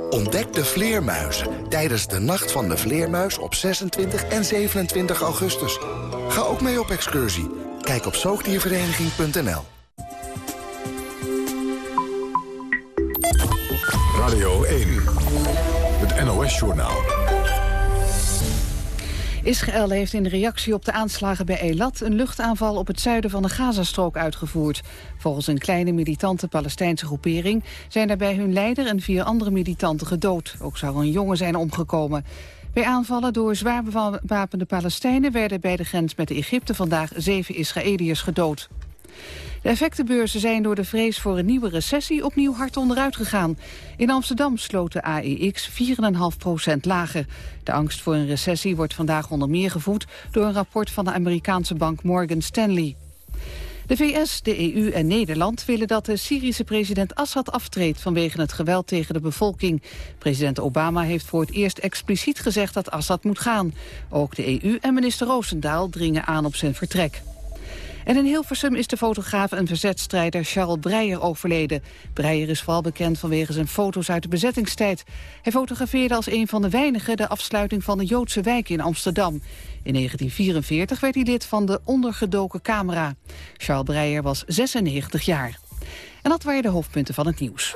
Ontdek de vleermuizen tijdens de Nacht van de Vleermuis op 26 en 27 augustus. Ga ook mee op excursie. Kijk op zoogdiervereniging.nl Radio 1, het NOS-journaal. Israël heeft in reactie op de aanslagen bij Eilat... een luchtaanval op het zuiden van de Gazastrook uitgevoerd. Volgens een kleine militante Palestijnse groepering... zijn daarbij hun leider en vier andere militanten gedood. Ook zou een jongen zijn omgekomen. Bij aanvallen door zwaar bewapende Palestijnen... werden bij de grens met Egypte vandaag zeven Israëliërs gedood. De effectenbeurzen zijn door de vrees voor een nieuwe recessie opnieuw hard onderuit gegaan. In Amsterdam sloot de AEX 4,5% lager. De angst voor een recessie wordt vandaag onder meer gevoed door een rapport van de Amerikaanse bank Morgan Stanley. De VS, de EU en Nederland willen dat de Syrische president Assad aftreedt vanwege het geweld tegen de bevolking. President Obama heeft voor het eerst expliciet gezegd dat Assad moet gaan. Ook de EU en minister Roosendaal dringen aan op zijn vertrek. En in Hilversum is de fotograaf en verzetstrijder Charles Breyer overleden. Breyer is vooral bekend vanwege zijn foto's uit de bezettingstijd. Hij fotografeerde als een van de weinigen de afsluiting van de Joodse wijk in Amsterdam. In 1944 werd hij lid van de ondergedoken camera. Charles Breyer was 96 jaar. En dat waren de hoofdpunten van het nieuws.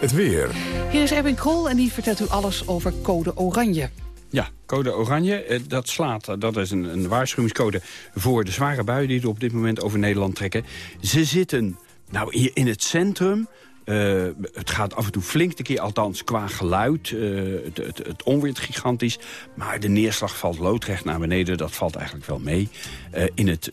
Het weer. Hier is Erwin Krol en die vertelt u alles over code oranje. Ja, code oranje, eh, dat slaat, eh, dat is een, een waarschuwingscode voor de zware buien die er op dit moment over Nederland trekken. Ze zitten nou hier in het centrum, uh, het gaat af en toe flink de keer, althans qua geluid. Het, het, het, gigantisch. Maar de neerslag valt loodrecht naar beneden. Dat valt eigenlijk wel mee. Uh, in het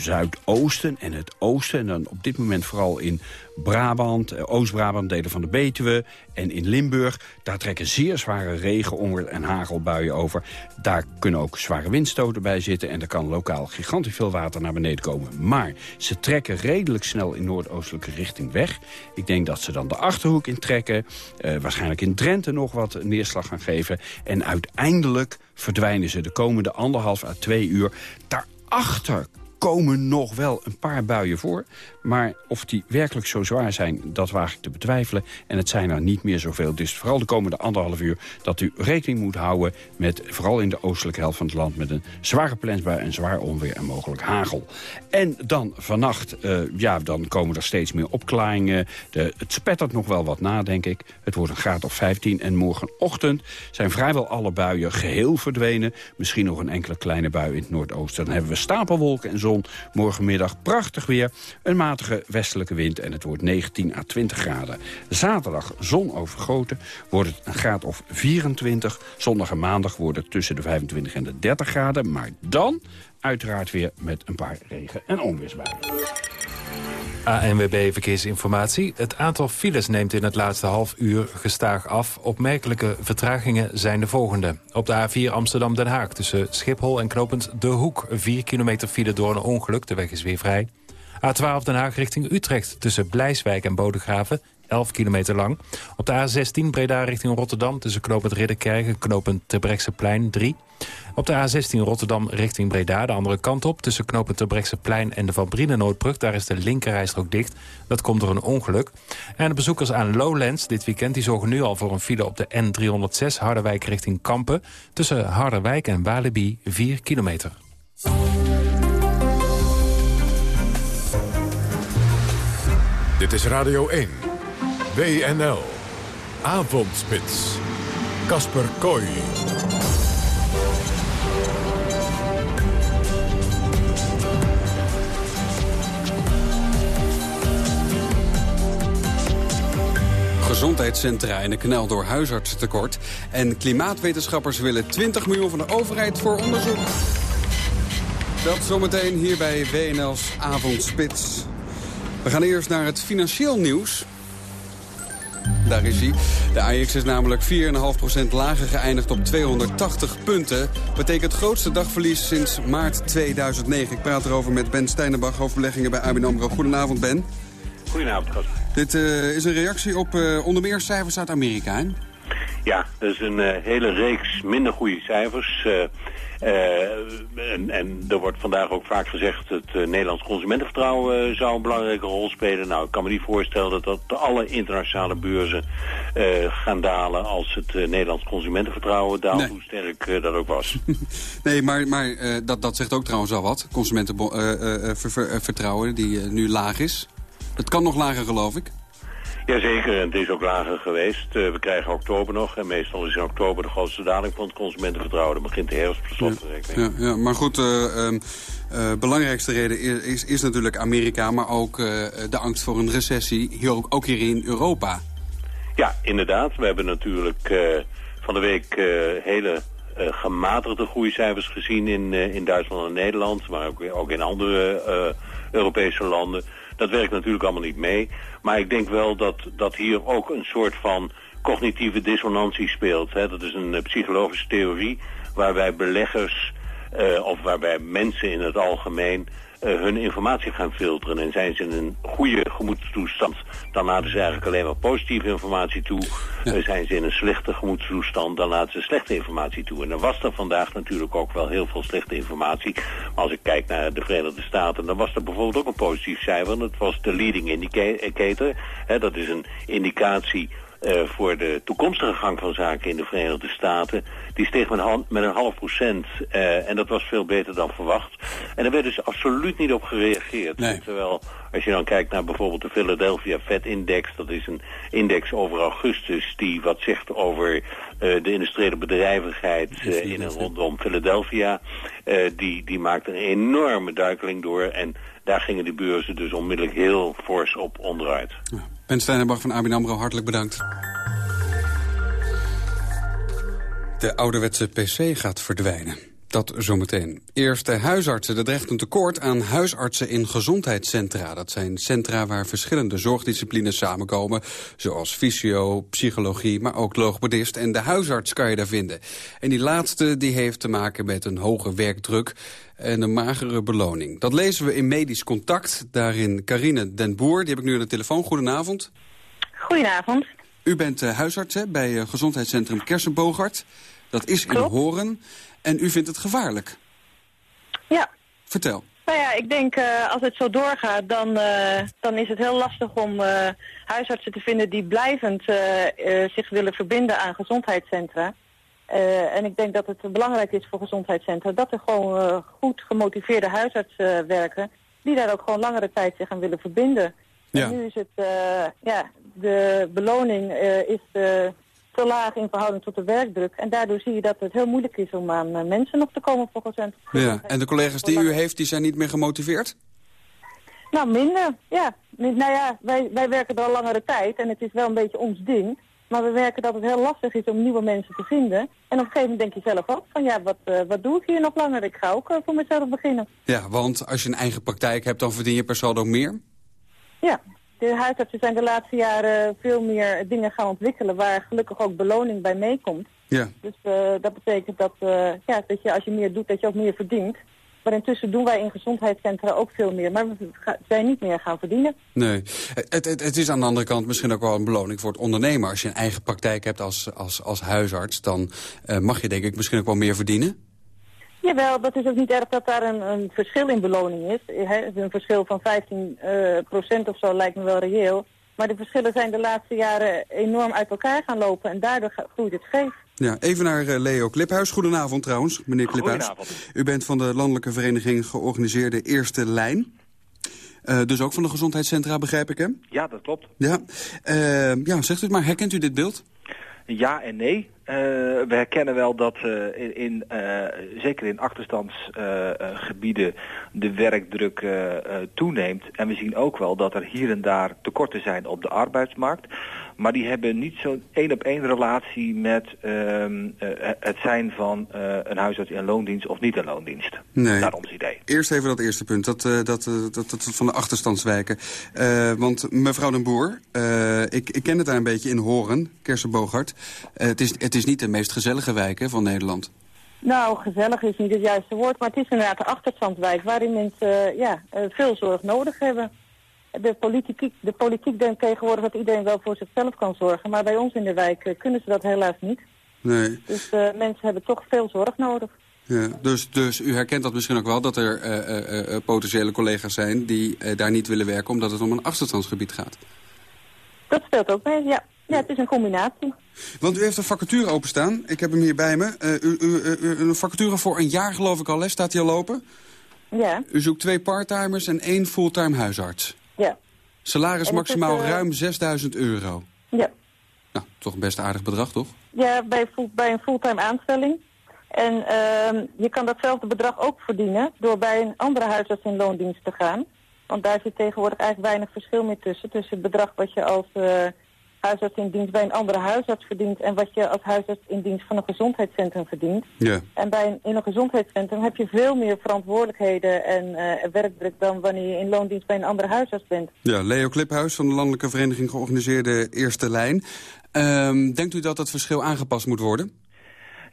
zuidoosten en het oosten. En dan op dit moment vooral in Brabant, Oost-Brabant, delen van de Betuwe en in Limburg. Daar trekken zeer zware regen, onweer en hagelbuien over. Daar kunnen ook zware windstoten bij zitten. En er kan lokaal gigantisch veel water naar beneden komen. Maar ze trekken redelijk snel in noordoostelijke richting weg. Ik denk dat ze dan de Achterhoek intrekken. Uh, waarschijnlijk in Drenthe nog wat neerslag gaan geven. En uiteindelijk verdwijnen ze de komende anderhalf à twee uur. Daarachter komen nog wel een paar buien voor. Maar of die werkelijk zo zwaar zijn, dat waag ik te betwijfelen. En het zijn er niet meer zoveel. Dus vooral de komende anderhalf uur dat u rekening moet houden... met vooral in de oostelijke helft van het land... met een zware plensbui, en zwaar onweer en mogelijk hagel. En dan vannacht, uh, ja, dan komen er steeds meer opklaringen. De, het spettert nog wel wat na, denk ik. Het wordt een graad of 15 en morgenochtend zijn vrijwel alle buien geheel verdwenen. Misschien nog een enkele kleine bui in het noordoosten. Dan hebben we stapelwolken en zon. Morgenmiddag prachtig weer. Een matige westelijke wind en het wordt 19 à 20 graden. Zaterdag zon overgoten wordt het een graad of 24. Zondag en maandag wordt het tussen de 25 en de 30 graden. Maar dan uiteraard weer met een paar regen- en onweersbuien. ANWB Verkeersinformatie. Het aantal files neemt in het laatste half uur gestaag af. Opmerkelijke vertragingen zijn de volgende. Op de A4 Amsterdam-Den Haag tussen Schiphol en Knopend De Hoek. 4 kilometer file door een ongeluk. De weg is weer vrij. A12 Den Haag richting Utrecht tussen Blijswijk en Bodegraven. 11 kilometer lang. Op de A16 Breda richting Rotterdam tussen knooppunt Ridderkerk en knooppunt Terbrechtseplein 3. Op de A16 Rotterdam richting Breda de andere kant op... tussen knooppunt Terbrechtseplein en de Van Brienenoordbrug. Daar is de linkerrijstrook dicht. Dat komt door een ongeluk. En de bezoekers aan Lowlands dit weekend... die zorgen nu al voor een file op de N306 Harderwijk richting Kampen... tussen Harderwijk en Walibi 4 kilometer. Dit is Radio 1. WNL. Avondspits. Kasper Kooi. gezondheidscentra in de knel door huisartsentekort. En klimaatwetenschappers willen 20 miljoen van de overheid voor onderzoek. Dat zometeen hier bij WNL's Avondspits. We gaan eerst naar het financieel nieuws. Daar is hij. De AX is namelijk 4,5% lager geëindigd op 280 punten. Betekent het grootste dagverlies sinds maart 2009. Ik praat erover met Ben Steinenbach, hoofdbeleggingen bij ABN AMRO. Goedenavond, Ben. Goedenavond. Dit uh, is een reactie op uh, onder meer cijfers uit Amerika, hè? Ja, dat is een uh, hele reeks minder goede cijfers. En, en, er wordt vandaag ook vaak gezegd... dat het Nederlands consumentenvertrouwen zou een belangrijke rol spelen. Nou, ik kan me niet voorstellen dat, dat alle internationale beurzen gaan dalen... als het Nederlands consumentenvertrouwen daalt, nee. hoe sterk dat ook was. nee, maar, maar dat, dat zegt ook trouwens al wat. Consumentenvertrouwen die nu laag is. Het kan nog lager, geloof ik. Jazeker, en het is ook lager geweest. Uh, we krijgen oktober nog. En meestal is in oktober de grootste daling van het consumentenvertrouwen. Dan begint de herfst per. Ja, ja, maar goed, de uh, uh, belangrijkste reden is, is, is, natuurlijk Amerika... maar ook de angst voor een recessie, hier ook, ook hier in Europa. Ja, inderdaad. We hebben natuurlijk van de week hele gematigde groeicijfers gezien... in, in Duitsland en Nederland, maar ook, ook in andere Europese landen... Dat werkt natuurlijk allemaal niet mee. Maar ik denk wel dat, dat hier ook een soort van cognitieve dissonantie speelt. Hè. Dat is een uh, psychologische theorie waarbij beleggers uh, of waarbij mensen in het algemeen hun informatie gaan filteren. En zijn ze in een goede gemoedstoestand, dan laten ze eigenlijk alleen maar positieve informatie toe. Ja. Uh, zijn ze in een slechte gemoedstoestand, dan laten ze slechte informatie toe. En er was er vandaag natuurlijk ook wel heel veel slechte informatie. Maar als ik kijk naar de Verenigde Staten, dan was er bijvoorbeeld ook een positief cijfer. Dat was de leading indicator. Hè, dat is een indicatie uh, voor de toekomstige gang van zaken in de Verenigde Staten. Die steeg met, een, met een half procent uh, en dat was veel beter dan verwacht. En daar werd dus absoluut niet op gereageerd. Nee. Terwijl als je dan kijkt naar bijvoorbeeld de Philadelphia Fed Index, dat is een index over augustus die wat zegt over uh, de industriële bedrijvigheid in en rondom Philadelphia. die, die maakt een enorme duikeling door en daar gingen de beurzen dus onmiddellijk heel fors op onderuit. Ja. Ben Steinenbach van ABN AMRO, hartelijk bedankt. De ouderwetse PC gaat verdwijnen. Dat zometeen. Eerst de huisartsen. Er dreigt een tekort aan huisartsen in gezondheidscentra. Dat zijn centra waar verschillende zorgdisciplines samenkomen. Zoals fysio, psychologie, maar ook logopedist. En de huisarts kan je daar vinden. En die laatste die heeft te maken met een hoge werkdruk en een magere beloning. Dat lezen we in Medisch Contact. Daarin Carine Den Boer, die heb ik nu aan de telefoon. Goedenavond. Goedenavond. U bent uh, huisarts hè, bij uh, gezondheidscentrum Kersenbogart. Dat is in Horen. En u vindt het gevaarlijk. Ja. Vertel. Nou ja, ik denk uh, als het zo doorgaat, dan, uh, dan is het heel lastig om uh, huisartsen te vinden die blijvend zich willen verbinden aan gezondheidscentra. En ik denk dat het belangrijk is voor gezondheidscentra dat er gewoon goed gemotiveerde huisartsen werken, die daar ook gewoon langere tijd zich aan willen verbinden. Ja. En nu is het, ja, de beloning is te laag in verhouding tot de werkdruk. En daardoor zie je dat het heel moeilijk is om aan mensen nog te komen voor gezond. Ja, en de collega's die u heeft, die zijn niet meer gemotiveerd? Nou, minder, ja. Nou ja, wij, wij werken er al langere tijd en het is wel een beetje ons ding. Maar we werken dat het heel lastig is om nieuwe mensen te vinden. En op een gegeven moment denk je zelf ook van ja, wat, uh, wat doe ik hier nog langer? Ik ga ook uh, voor mezelf beginnen. Ja, want als je een eigen praktijk hebt, dan verdien je per saldo meer? Ja, de huisartsen zijn de laatste jaren veel meer dingen gaan ontwikkelen waar gelukkig ook beloning bij meekomt. Ja. Dus uh, dat betekent dat, ja, dat je als je meer doet, dat je ook meer verdient. Maar intussen doen wij in gezondheidscentra ook veel meer. Maar we zijn niet meer gaan verdienen. Nee. Het, het, het is aan de andere kant misschien ook wel een beloning voor het ondernemer. Als je een eigen praktijk hebt als, als, als huisarts... dan uh, mag je denk ik misschien ook wel meer verdienen. Jawel, dat is ook niet erg dat daar een, een verschil in beloning is. Een verschil van 15 uh, procent of zo lijkt me wel reëel. Maar de verschillen zijn de laatste jaren enorm uit elkaar gaan lopen en daardoor groeit het scheef. Ja, even naar uh, Leo Kliphuis. Goedenavond trouwens, meneer Kliphuis. Goedenavond. U bent van de landelijke vereniging georganiseerde Eerste Lijn. Uh, dus ook van de gezondheidscentra, begrijp ik, hè? Ja, dat klopt. Ja, uh, ja zegt u het maar. Herkent u dit beeld? Ja en nee. Uh, we herkennen wel dat uh, in, in uh, zeker in achterstandsgebieden de werkdruk toeneemt. En we zien ook wel dat er hier en daar tekorten zijn op de arbeidsmarkt. Maar die hebben niet zo'n één op één relatie met ehm, eh, het zijn van eh, een huisarts in loondienst of niet in loondienst. Nee. Naar ons idee. Eerst even dat eerste punt, dat, eh, dat, dat, dat, van de achterstandswijken. Eh, want mevrouw den Boer, eh, ik, ik ken het daar een beetje in Horen, Kersenbogart. Eh, het, is, het is niet de meest gezellige wijk hè, van Nederland. Nou, gezellig is niet het juiste woord, maar het is inderdaad de achterstandswijk waarin mensen ja, eh, veel zorg nodig hebben. De politiek, de politiek denkt tegenwoordig dat iedereen wel voor zichzelf kan zorgen, maar bij ons in de wijk eh, kunnen ze dat helaas niet. Nee. Dus eh, mensen hebben toch veel zorg nodig. Ja, dus, dus u herkent dat misschien ook wel, dat er eh, potentiële collega's zijn... die daar niet willen werken omdat het om een achterstandsgebied gaat. Dat speelt ook mee, ja. Ja, het is een combinatie. Want u heeft een vacature openstaan. Ik heb hem hier bij me. U, u, u- een vacature voor een jaar geloof ik al, hè? Staat hij al lopen? Ja, U zoekt twee parttimers en één fulltime huisarts. Ja, Salaris is, maximaal eh, ruim 6000 euro. ja. Nou, toch een best aardig bedrag, toch? Ja, bij, bij een fulltime aanstelling. En ehm, je kan datzelfde bedrag ook verdienen door bij een andere huisarts in loondienst te gaan. Want daar zit tegenwoordig eigenlijk weinig verschil meer tussen. Tussen het bedrag wat je als eh, huisarts in dienst bij een andere huisarts verdient... en wat je als huisarts in dienst van een gezondheidscentrum verdient. Ja. En bij een, in een gezondheidscentrum heb je veel meer verantwoordelijkheden en eh, werkdruk... dan wanneer je in loondienst bij een andere huisarts bent. Ja, Leo Kliphuis van de Landelijke Vereniging Georganiseerde Eerste Lijn. Ehm, denkt u dat het verschil aangepast moet worden?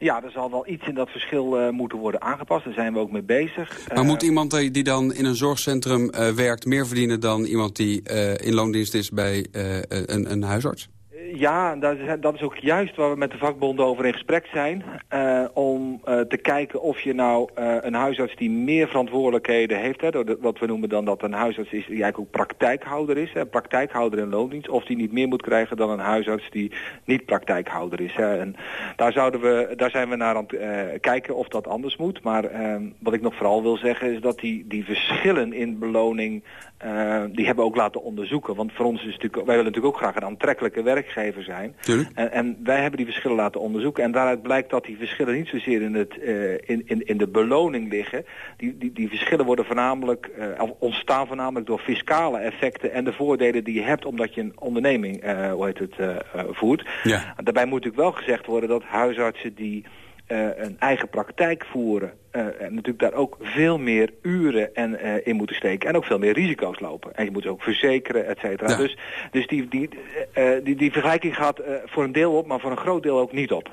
Ja, er zal wel iets in dat verschil eh, moeten worden aangepast. Daar zijn we ook mee bezig. Maar Eh, moet iemand die dan in een zorgcentrum eh, werkt... meer verdienen dan iemand die eh, in loondienst is bij eh, een, een huisarts? Ja, dat is, dat is ook juist waar we met de vakbonden over in gesprek zijn. eh, om eh, te kijken of je nou eh, een huisarts die meer verantwoordelijkheden heeft. Hè, wat we noemen dan dat een huisarts is die eigenlijk ook praktijkhouder is. Hè, praktijkhouder in loondienst. Of die niet meer moet krijgen dan een huisarts die niet praktijkhouder is. Hè. En daar, zouden we, daar zijn we naar aan het kijken of dat anders moet. Maar eh, wat ik nog vooral wil zeggen is dat die, die verschillen in beloning... die hebben we ook laten onderzoeken. Want voor ons is natuurlijk, wij willen natuurlijk ook graag een aantrekkelijke werkgever zijn. En, en wij hebben die verschillen laten onderzoeken. En daaruit blijkt dat die verschillen niet zozeer in, het, eh, in, in, in de beloning liggen. Die, die, die verschillen worden voornamelijk, of ontstaan voornamelijk door fiscale effecten en de voordelen die je hebt omdat je een onderneming eh, hoe heet het, voert. Ja. Daarbij moet natuurlijk wel gezegd worden dat huisartsen die een eigen praktijk voeren, eh, en natuurlijk daar ook veel meer uren en, eh, in moeten steken en ook veel meer risico's lopen. En je moet ook verzekeren, et cetera. Ja. Dus, dus die, die, eh, eh, die, die vergelijking gaat eh, voor een deel op, maar voor een groot deel ook niet op.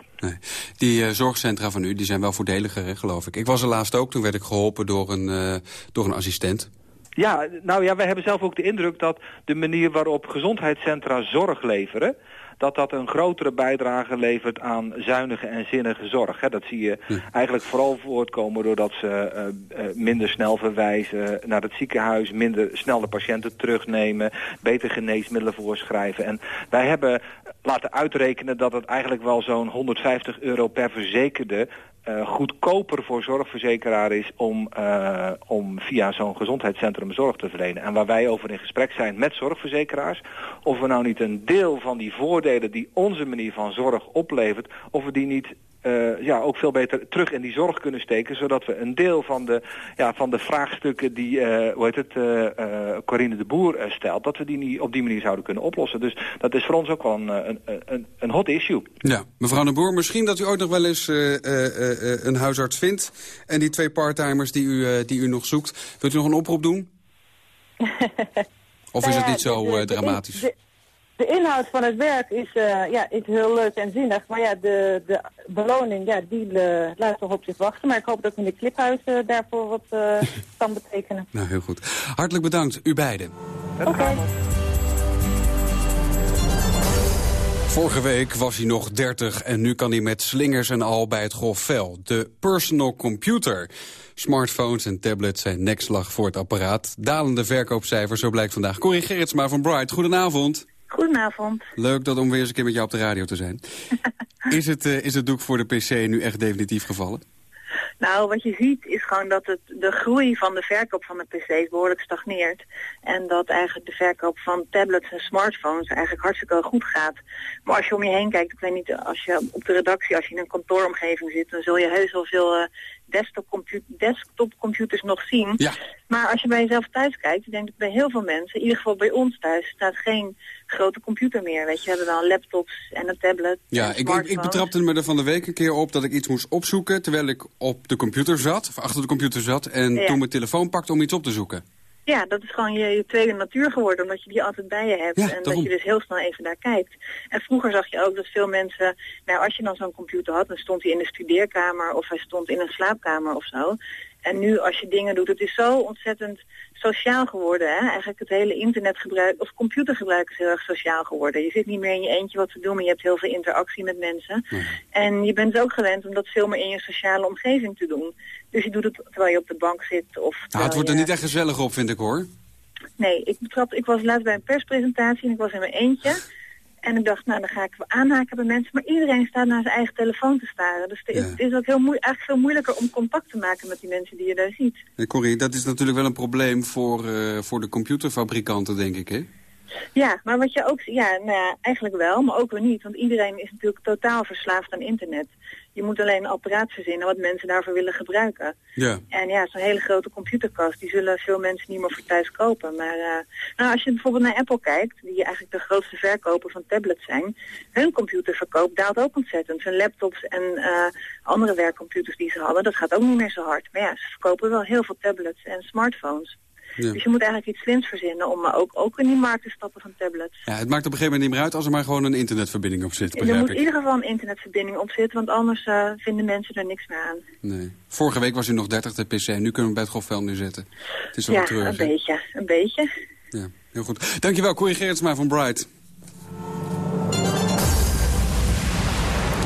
Die eh, zorgcentra van u die zijn wel voordeliger, hè, geloof ik. Ik was er laatst ook, toen werd ik geholpen door een, eh, door een assistent. Ja, nou ja, wij hebben zelf ook de indruk dat de manier waarop gezondheidscentra zorg leveren, dat dat een grotere bijdrage levert aan zuinige en zinnige zorg. Hè. Dat zie je eigenlijk vooral voortkomen doordat ze eh, eh, minder snel verwijzen naar het ziekenhuis, minder snel de patiënten terugnemen, beter geneesmiddelen voorschrijven. En wij hebben laten uitrekenen dat het eigenlijk wel zo'n 150 euro per verzekerde eh, goedkoper voor zorgverzekeraar is om, eh, om via zo'n gezondheidscentrum zorg te verlenen. En waar wij over in gesprek zijn met zorgverzekeraars, of we nou niet een deel van die voordelen die onze manier van zorg oplevert, of we die niet eh, ja, ook veel beter terug in die zorg kunnen steken, zodat we een deel van de, ja, van de vraagstukken die, eh, hoe heet het, eh, eh, Corine de Boer stelt, dat we die niet op die manier zouden kunnen oplossen. Dus dat is voor ons ook wel een, een, een, een hot issue. Ja, mevrouw de Boer, misschien dat u ooit nog wel eens eh, eh, eh, een huisarts vindt... en die twee parttimers die u, die u nog zoekt. Wilt u nog een oproep doen? Of is het Nou niet zo de- de- de- dramatisch? De, de inhoud van het werk is, eh, ja, is heel leuk en zinnig. Maar ja, de, de beloning, ja, die eh, laat toch op zich wachten. Maar ik hoop dat meneer Kliphuis eh, daarvoor wat eh, kan betekenen. Nou, heel goed. Hartelijk bedankt, u beiden. Oké. Vorige week was hij nog 30 en nu kan hij met slingers en al bij het grof vel. De personal computer. Smartphones en tablets zijn nekslag voor het apparaat. Dalende verkoopcijfers, zo blijkt vandaag. Corrie Gerritsma van Bright, goedenavond. Goedenavond. Leuk dat om weer eens een keer met jou op de radio te zijn. is, het, eh, is het doek voor de PC nu echt definitief gevallen? Nou, wat je ziet is gewoon dat het, de groei van de verkoop van de pc's behoorlijk stagneert. En dat eigenlijk de verkoop van tablets en smartphones eigenlijk hartstikke goed gaat. Maar als je om je heen kijkt, ik weet niet, als je op de redactie, als je in een kantooromgeving zit, dan zul je heus wel veel eh, desktopcompu- desktopcomputers nog zien. Ja. Maar als je bij jezelf thuis kijkt, ik denk dat bij heel veel mensen, in ieder geval bij ons thuis, staat geen grote computer meer. Weet je, we hebben wel laptops en een tablet. Ja, ik, ik, ik betrapte me er van de week een keer op dat ik iets moest opzoeken... terwijl ik op de computer zat, of achter de computer zat... en Ja. toen mijn telefoon pakte om iets op te zoeken. Ja, dat is gewoon je, je tweede natuur geworden, omdat je die altijd bij je hebt. Ja, en dat je dus heel snel even daar kijkt. En vroeger zag je ook dat veel mensen, nou als je dan zo'n computer had, dan stond hij in de studeerkamer of hij stond in een slaapkamer of zo. En nu als je dingen doet, het is zo ontzettend sociaal geworden. Hè? Eigenlijk het hele internetgebruik of computergebruik is heel erg sociaal geworden. Je zit niet meer in je eentje wat te doen, maar je hebt heel veel interactie met mensen. En je bent ook gewend om dat veel meer in je sociale omgeving te doen. Dus je doet het terwijl je op de bank zit of Nou, het wordt er je- niet echt gezellig op, vind ik hoor. Nee, ik betrap, ik was laatst bij een perspresentatie en ik was in mijn eentje. En ik dacht, nou dan ga ik aanhaken bij mensen. Maar iedereen staat naar zijn eigen telefoon te staren. Dus het is, het is ook heel eigenlijk veel moeilijker om contact te maken met die mensen die je daar ziet. Corrie, dat is natuurlijk wel een probleem voor, eh, voor de computerfabrikanten, denk ik, hè? Ja, maar wat je ook, ja, nou ja, eigenlijk wel, maar ook weer niet. Want iedereen is natuurlijk totaal verslaafd aan internet. Je moet alleen een apparaat verzinnen wat mensen daarvoor willen gebruiken. Ja. En ja, zo'n hele grote computerkast, die zullen veel mensen niet meer voor thuis kopen. Maar eh, nou, als je bijvoorbeeld naar Apple kijkt, die eigenlijk de grootste verkoper van tablets zijn, hun computerverkoop daalt ook ontzettend. Hun laptops en eh, andere werkcomputers die ze hadden, dat gaat ook niet meer zo hard. Maar ja, ze verkopen wel heel veel tablets en smartphones. Ja. Dus je moet eigenlijk iets slims verzinnen om eh, ook, ook in die markt te stappen van tablets. ja. Het maakt op een gegeven moment niet meer uit als er maar gewoon een internetverbinding op zit, Er moet in ieder geval een internetverbinding op zitten, want anders eh, vinden mensen er niks meer aan. Nee. Vorige week was u nog 30 de PC, nu kunnen we bij het neerzetten. Het is wel ja, treurig, een hè? beetje, een beetje. Ja, heel goed. Dankjewel, Corrie Gerritsma van Bright.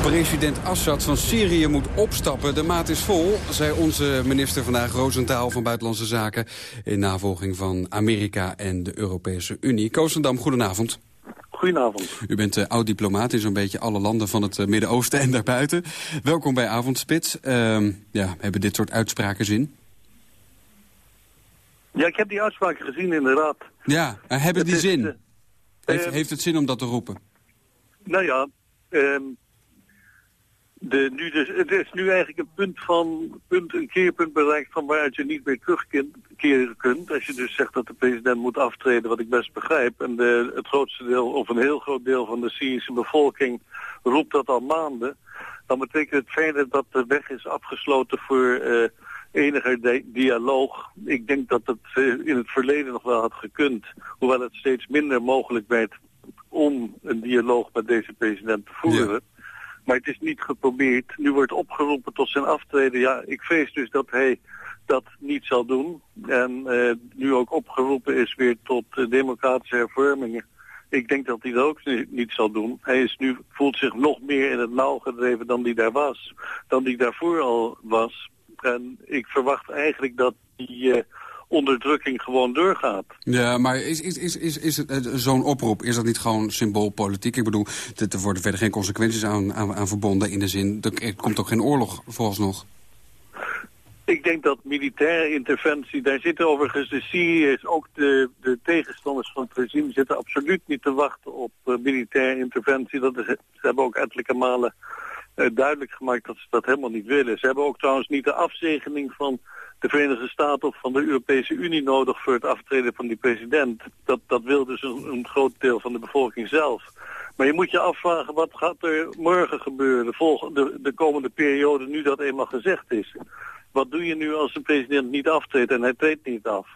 President Assad van Syrië moet opstappen. De maat is vol, zei onze minister vandaag Roosentaal van Buitenlandse Zaken... in navolging van Amerika en de Europese Unie. Koosendam, goedenavond. Goedenavond. U bent uh, oud-diplomaat in zo'n beetje alle landen van het uh, Midden-Oosten en daarbuiten. Welkom bij Avondspits. Uh, ja, hebben dit soort uitspraken zin? Ja, ik heb die uitspraken gezien inderdaad. Ja, maar hebben Het die is, zin? eh, heeft, eh, heeft het zin om dat te roepen? Nou ja, ehm, de, nu dus, het is nu eigenlijk een punt van punt, een keerpunt bereikt van waaruit je niet meer terugkeren kunt. Als je dus zegt dat de president moet aftreden, wat ik best begrijp. En de, het grootste deel, of een heel groot deel van de Syrische bevolking roept dat al maanden. Dan betekent het feit dat de weg is afgesloten voor eh, enige di- dialoog. Ik denk dat het eh, in het verleden nog wel had gekund. Hoewel het steeds minder mogelijk werd om een dialoog met deze president te voeren. Maar het is niet geprobeerd. Nu wordt opgeroepen tot zijn aftreden. Ja, ik vrees dus dat hij dat niet zal doen. En eh, nu ook opgeroepen is weer tot eh, democratische hervormingen. Ik denk dat hij dat ook ni- niet zal doen. Hij is nu, voelt zich nog meer in het nauw gedreven dan hij daar was. Dan hij daarvoor al was. En ik verwacht eigenlijk dat die eh, onderdrukking gewoon doorgaat. Ja, maar is, is, is, is, is het, eh, zo'n oproep, is dat niet gewoon symboolpolitiek? Ik bedoel, er worden verder geen consequenties aan, aan, aan verbonden in de zin... er komt ook geen oorlog vooralsnog. Ik denk dat militaire interventie, daar zitten overigens de Syriërs, ook de, de tegenstanders van het regime, zitten absoluut niet te wachten op eh, militaire interventie. Dat is, ze hebben ook ettelijke malen eh, duidelijk gemaakt dat ze dat helemaal niet willen. Ze hebben ook trouwens niet de afzegening van de Verenigde Staten of van de Europese Unie nodig voor het aftreden van die president. Dat, dat wil dus een, groot deel van de bevolking zelf. Maar je moet je afvragen, wat gaat er morgen gebeuren, de, volgende, de, de komende periode, nu dat eenmaal gezegd is. Wat doe je nu als de president niet aftreedt en hij treedt niet af?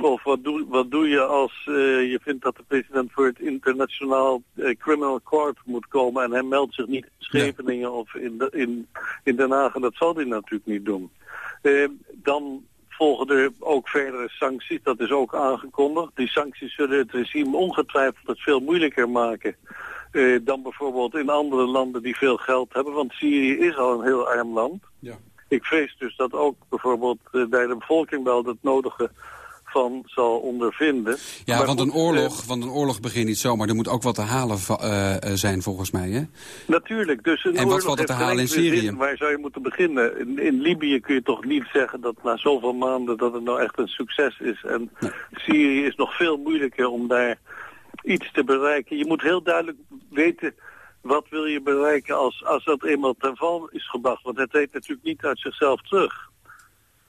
Of wat doe, wat doe je als uh, je vindt dat de president voor het internationaal uh, criminal court moet komen en hij meldt zich niet in Scheveningen ja. of in, de, in, in Den Haag en dat zal hij natuurlijk niet doen. Uh, dan volgen er ook verdere sancties, dat is ook aangekondigd. Die sancties zullen het regime ongetwijfeld het veel moeilijker maken dan bijvoorbeeld in andere landen die veel geld hebben. Want Syrië is al een heel arm land. Ja. Ik vrees dus dat ook bijvoorbeeld bij de bevolking wel het nodige van zal ondervinden. Ja, maar want goed, een, oorlog, uh, want een oorlog begint niet zomaar. Er moet ook wat te halen uh, zijn volgens mij, hè? Natuurlijk. Dus een en wat valt er te halen in Syrië? Zin, waar zou je moeten beginnen? In, in, Libië kun je toch niet zeggen dat na zoveel maanden dat het nou echt een succes is. En nee. Syrië is nog veel moeilijker om daar iets te bereiken. Je moet heel duidelijk weten wat wil je bereiken als, als dat eenmaal ten val is gebracht. Want het treedt natuurlijk niet uit zichzelf terug.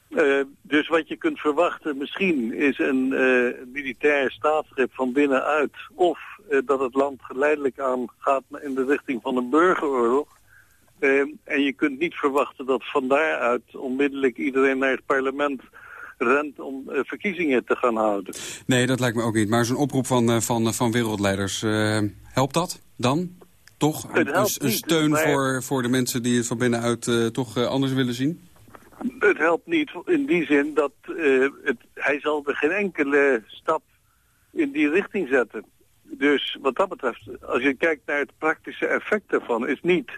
Uh, dus wat je kunt verwachten misschien is een uh, militair staatsgreep van binnenuit. Of eh, dat het land geleidelijk aan gaat in de richting van een burgeroorlog. Eh, en je kunt niet verwachten dat van daaruit onmiddellijk iedereen naar het parlement rent om eh, verkiezingen te gaan houden. Nee, dat lijkt me ook niet. Maar zo'n oproep van, eh, van, van wereldleiders, eh, helpt dat dan? Toch? Een, een niet, steun maar- voor, voor de mensen die het van binnenuit eh, toch eh, anders willen zien? Het helpt niet in die zin dat eh, het, hij zal er geen enkele stap in die richting zetten. Dus wat dat betreft, als je kijkt naar het praktische effect daarvan, is niet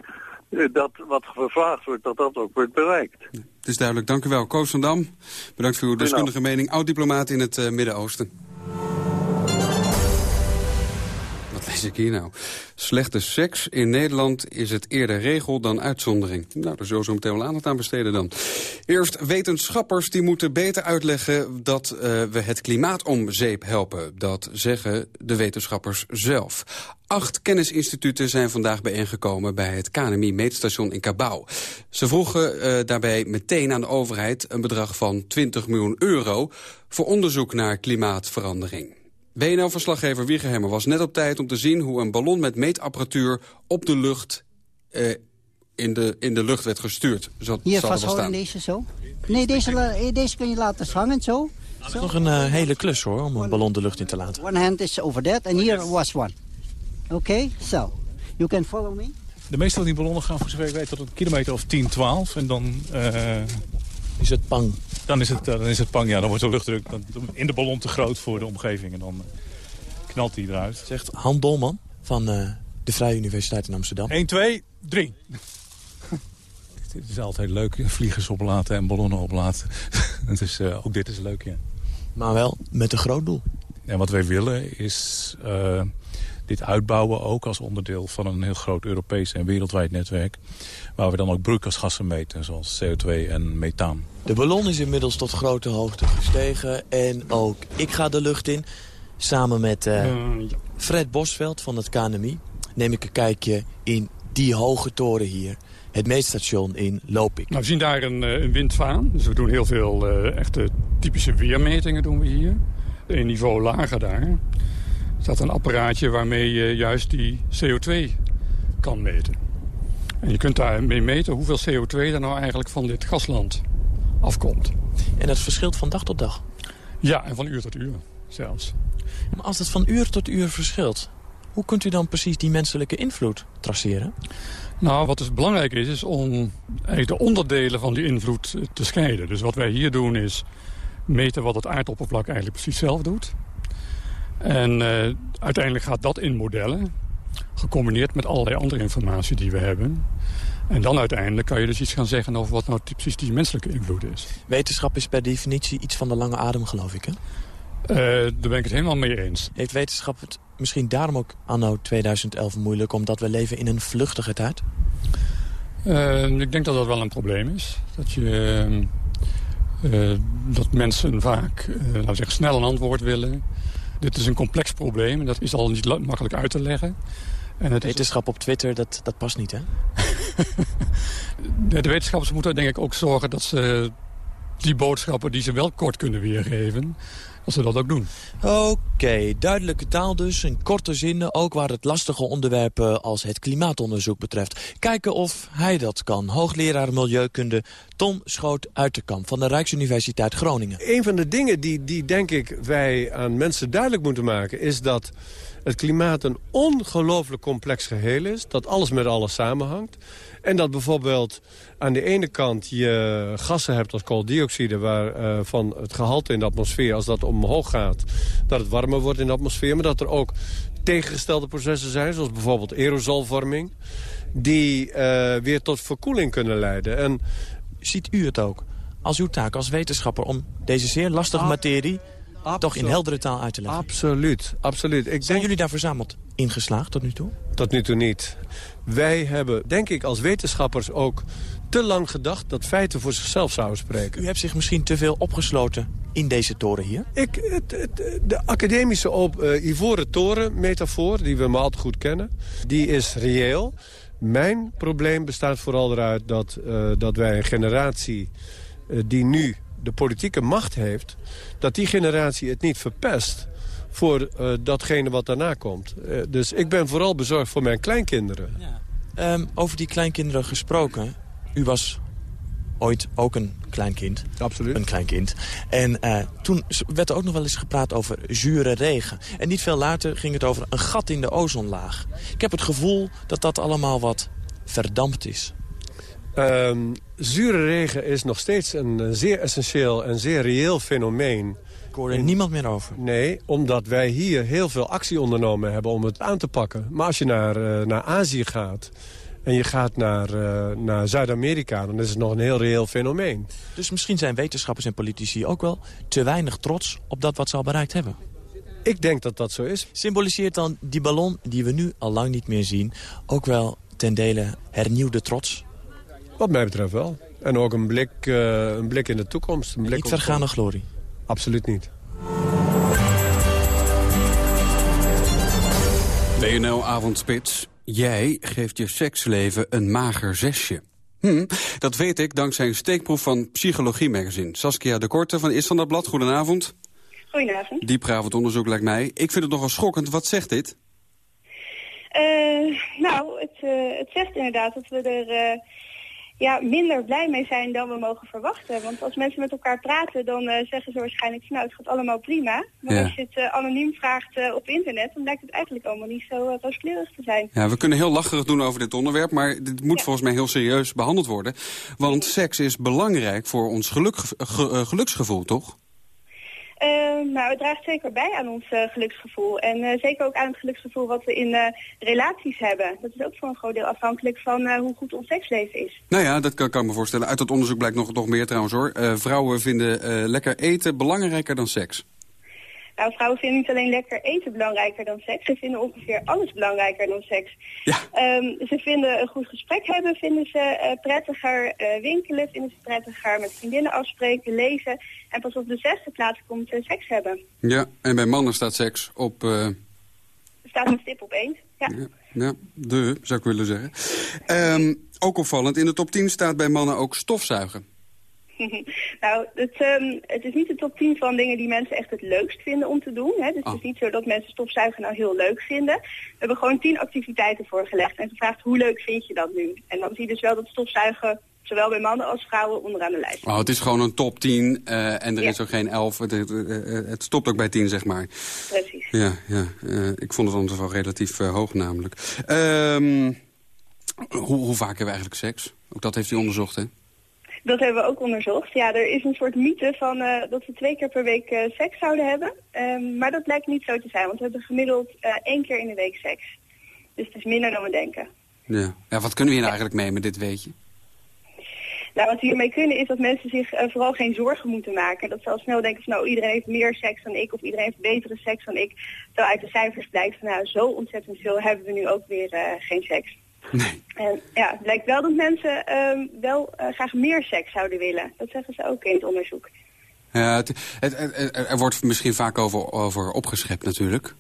eh, dat wat gevraagd wordt, dat dat ook wordt bereikt. Het is duidelijk. Dank u wel. Koos van Dam, bedankt voor uw deskundige mening. Oud-diplomaat in het eh, Midden-Oosten. Nou? Slechte seks in Nederland is het eerder regel dan uitzondering. Nou, daar zullen we zo meteen wel aandacht aan besteden dan. Eerst wetenschappers die moeten beter uitleggen dat eh, we het klimaat om zeep helpen. Dat zeggen de wetenschappers zelf. Acht kennisinstituten zijn vandaag bijeengekomen bij het KNMI-meetstation in Cabau. Ze vroegen eh, daarbij meteen aan de overheid een bedrag van 20 miljoen euro... voor onderzoek naar klimaatverandering. WNL-verslaggever Wieger Hemmer was net op tijd om te zien... hoe een ballon met meetapparatuur op de lucht eh, in, de, in de lucht werd gestuurd. Zo Hier er vasthouden deze zo. Nee, deze, eh, deze kun je laten hangen zo. Dat is nog een eh, hele klus hoor, om een ballon de lucht in te laten. One hand is over that and here was one. Oké, so. You can follow me. De meeste van die ballonnen gaan voor zover ik weet tot een kilometer of 10, 12. En dan... eh, is het pang? Dan is het, dan is het pang, ja. Dan wordt de luchtdruk dan- in de ballon te groot voor de omgeving. En dan eh, knalt die eruit. Zegt Han Dolman van eh, de Vrije Universiteit in Amsterdam. 1, 2, 3. Het is altijd leuk, vliegers oplaten en ballonnen oplaten. Het is, eh, ook dit is leuk, ja. Maar wel met een groot doel. En wat wij willen is eh, dit uitbouwen ook als onderdeel van een heel groot Europees en wereldwijd netwerk. Waar we dan ook broeikasgassen meten, zoals CO2 en methaan. De ballon is inmiddels tot grote hoogte gestegen. En ook ik ga de lucht in. Samen met eh, Fred Bosveld van het KNMI neem ik een kijkje in die hoge toren hier. Het meetstation in Lopik. Nou, we zien daar een, eh, een windvaan. Dus we doen heel veel eh, echte typische weermetingen doen we hier. Een niveau lager daar staat een apparaatje waarmee je juist die CO2 kan meten. En je kunt daarmee meten hoeveel CO2 er nou eigenlijk van dit gasland afkomt. En dat verschilt van dag tot dag? Ja, en van uur tot uur zelfs. Maar als het van uur tot uur verschilt... hoe kunt u dan precies die menselijke invloed traceren? Nou, wat dus belangrijk is, is om eigenlijk de onderdelen van die invloed te scheiden. Dus wat wij hier doen is meten wat het aardoppervlak eigenlijk precies zelf doet. En eh, uiteindelijk gaat dat in modellen, gecombineerd met allerlei andere informatie die we hebben. En dan uiteindelijk kan je dus iets gaan zeggen over wat nou precies die menselijke invloed is. Wetenschap is per definitie iets van de lange adem, geloof ik, hè? Eh, daar ben ik het helemaal mee eens. Heeft wetenschap het misschien daarom ook anno 2011 moeilijk... omdat we leven in een vluchtige tijd? Eh, ik denk dat dat wel een probleem is. Dat, je, dat mensen vaak laten we zeggen, snel een antwoord willen. Dit is een complex probleem en dat is al niet makkelijk uit te leggen. En het is, Wetenschap op Twitter, dat, dat past niet, hè? de, de wetenschappers moeten denk ik ook zorgen dat ze die boodschappen die ze wel kort kunnen weergeven, dat ze dat ook doen. Oké, duidelijke taal dus, in korte zinnen... ook waar het lastige onderwerpen als het klimaatonderzoek betreft. Kijken of hij dat kan. Hoogleraar Milieukunde Tom Schoot Uiterkamp van de Rijksuniversiteit Groningen. Een van de dingen die, die denk ik wij aan mensen duidelijk moeten maken... is dat het klimaat een ongelooflijk complex geheel is. Dat alles met alles samenhangt. En dat bijvoorbeeld aan de ene kant je gassen hebt als kooldioxide... waarvan het gehalte in de atmosfeer, als dat omhoog gaat... dat het warmer wordt in de atmosfeer. Maar dat er ook tegengestelde processen zijn, zoals bijvoorbeeld aerosolvorming... die eh, weer tot verkoeling kunnen leiden. En Ziet u het ook als uw taak als wetenschapper... om deze zeer lastige materie toch in heldere taal uit te leggen? Absoluut, absoluut. Ik Zijn jullie daar verzameld in geslaagd tot nu toe? Tot nu toe niet. Wij hebben, denk ik, als wetenschappers ook te lang gedacht... dat feiten voor zichzelf zouden spreken. U hebt zich misschien te veel opgesloten in deze toren hier? Ik, het, het- de academische op, eh, ivoren toren metafoor, die we maar al te goed kennen... die is reëel. Mijn probleem bestaat vooral eruit dat, eh, dat wij een generatie... eh, die nu de politieke macht heeft... dat die generatie het niet verpest voor uh, datgene wat daarna komt. Uh, dus ik ben vooral bezorgd voor mijn kleinkinderen. Ja. Um, over die kleinkinderen gesproken. U was ooit ook een kleinkind. Absoluut. Een kleinkind. En uh, toen werd er ook nog wel eens gepraat over zure regen. En niet veel later ging het over een gat in de ozonlaag. Ik heb het gevoel dat dat allemaal wat verdampt is. Um, zure regen is nog steeds een zeer essentieel en zeer reëel fenomeen. Ik hoor er niemand meer over. Nee, omdat wij hier heel veel actie ondernomen hebben om het aan te pakken. Maar als je naar, uh, naar Azië gaat en je gaat naar, uh, naar Zuid-Amerika... dan is het nog een heel reëel fenomeen. Dus misschien zijn wetenschappers en politici ook wel te weinig trots... op dat wat ze al bereikt hebben? Ik denk dat dat zo is. Symboliseert dan die ballon die we nu al lang niet meer zien... ook wel ten dele hernieuwde trots? Wat mij betreft wel. En ook een blik, uh, een blik in de toekomst. Een blik niet vergaande glorie? Absoluut niet. WNL Avondspits. Jij geeft je seksleven een mager zesje. Hm, dat weet ik dankzij een steekproef van Psychologie Magazine. Saskia de Korte van Blad, goedenavond. Goedenavond. Diepgravend lijkt mij. Ik vind het nogal schokkend. Wat zegt dit? Uh, nou, het, uh, het zegt inderdaad dat we er... Uh, ja, minder blij mee zijn dan we mogen verwachten. Want als mensen met elkaar praten, dan uh, zeggen ze waarschijnlijk... nou, het gaat allemaal prima. Maar ja. als je het uh, anoniem vraagt uh, op internet... dan lijkt het eigenlijk allemaal niet zo rooskleurig te zijn. Ja, we kunnen heel lacherig doen over dit onderwerp... maar dit moet ja. volgens mij heel serieus behandeld worden. Want seks is belangrijk voor ons geluk, ge, geluksgevoel, toch? Nou, het draagt zeker bij aan ons uh, geluksgevoel. En uh, zeker ook aan het geluksgevoel wat we in relaties hebben. Dat is ook voor een groot deel afhankelijk van hoe goed ons seksleven is. Nou ja, dat kan, kan ik me voorstellen. Uit dat onderzoek blijkt nog, nog meer trouwens hoor. vrouwen vinden lekker eten belangrijker dan seks. Nou, vrouwen vinden niet alleen lekker eten belangrijker dan seks. Ze vinden ongeveer alles belangrijker dan seks. Ja. Um, ze vinden een goed gesprek hebben, vinden ze uh, prettiger. Uh, winkelen vinden ze prettiger. Met vriendinnen afspreken, lezen. En pas op de zesde plaats komt uh, seks hebben. Ja, en bij mannen staat seks op... Er staat een stip op één. Ja. ja. Ja, de, zou ik willen zeggen. Um, ook opvallend, in de top 10 staat bij mannen ook stofzuigen. nou, het, um, het is niet de top 10 van dingen die mensen echt het leukst vinden om te doen. Hè. Dus oh. het is niet zo dat mensen stofzuigen nou heel leuk vinden. We hebben gewoon 10 activiteiten voorgelegd en gevraagd hoe leuk vind je dat nu? En dan zie je dus wel dat stofzuigen zowel bij mannen als vrouwen onderaan de lijst. Oh, het is gewoon een top 10 uh, en er ja. is ook geen 11. Het, het, het, stopt ook bij 10, zeg maar. Precies. Ja, ja uh, ik vond het anders wel relatief uh, hoog namelijk. Um, hoe, hoe vaak hebben we eigenlijk seks? Ook dat heeft u onderzocht, hè? Dat hebben we ook onderzocht. Ja, er is een soort mythe van uh, dat we twee keer per week uh, seks zouden hebben. Um, maar dat blijkt niet zo te zijn, want we hebben gemiddeld uh, één keer in de week seks. Dus het is minder dan we denken. Ja, ja wat kunnen we hier nou eigenlijk mee met dit weetje? Nou, wat we hiermee kunnen is dat mensen zich vooral geen zorgen moeten maken. Dat ze al snel denken van nou, iedereen heeft meer seks dan ik of iedereen heeft betere seks dan ik. Terwijl uit de cijfers blijkt van nou, zo ontzettend veel hebben we nu ook weer geen seks. Nee. En ja, het blijkt wel dat mensen uh, wel uh, graag meer seks zouden willen. Dat zeggen ze ook in het onderzoek. Ja, het, het, het, er wordt misschien vaak over, over opgeschept natuurlijk.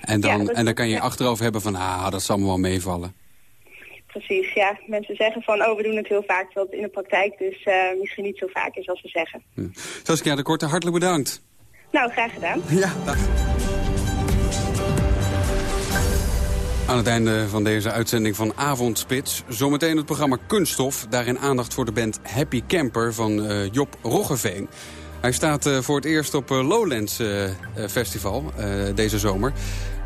En dan, ja, en dan kan je ja. achterover hebben van, ah, dat zal me wel meevallen. Precies, ja. Mensen zeggen van, oh, we doen het heel vaak, terwijl het in de praktijk dus uh, misschien niet zo vaak is als we zeggen. Ja. Saskia de Korte, hartelijk bedankt. Nou, graag gedaan. Ja, dag. Aan het einde van deze uitzending van Avondspits. Zometeen het programma Kunststof. Daarin aandacht voor de band Happy Camper van uh, Job Roggeveen. Hij staat uh, voor het eerst op uh, Lowlands Festival deze zomer.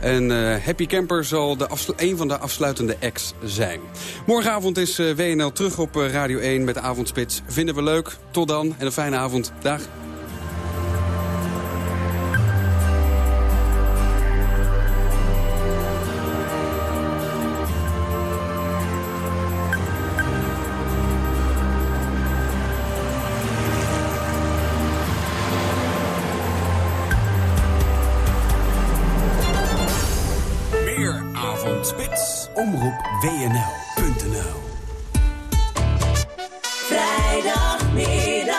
En Happy Camper zal de een van de afsluitende acts zijn. Morgenavond is WNL terug op Radio 1 met Avondspits. Vinden we leuk. Tot dan en een fijne avond. Dag. WNL.nl Vrijdagmiddag.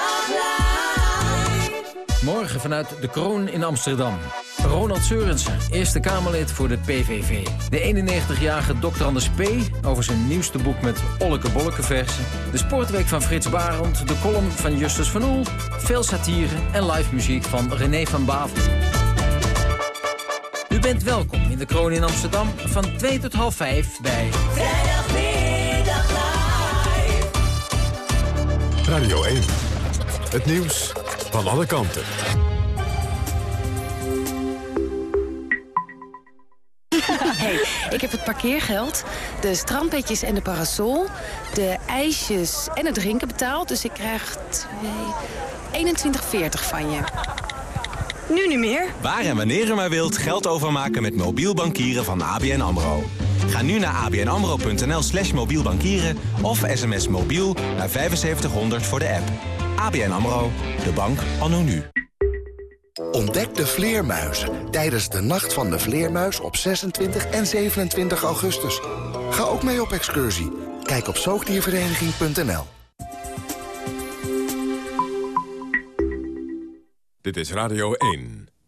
Morgen vanuit de Kroon in Amsterdam. Ronald Seurensen, Eerste Kamerlid voor de PVV. De 91-jarige Dr. Anders P. over zijn nieuwste boek met olleke bolleke versen. De sportweek van Frits Barend, de column van Justus van Oel. Veel satire en live muziek van René van Bavel. Bent welkom in de Kroon in Amsterdam van 2 tot half 5 bij... Vrijdagmiddag live. Radio 1. Het nieuws van alle kanten. Hey, ik heb het parkeergeld, de strandbedjes en de parasol, de ijsjes en het drinken betaald. Dus ik krijg 21,40 van je. Nu niet meer. Waar en wanneer u maar wilt geld overmaken met mobiel bankieren van ABN AMRO. Ga nu naar abnamro.nl slash mobiel bankieren of sms mobiel naar 7500 voor de app. ABN AMRO, de bank anno nu. Ontdek de vleermuizen tijdens de Nacht van de Vleermuis op 26 en 27 augustus. Ga ook mee op excursie. Kijk op zoogdiervereniging.nl. Dit is Radio 1.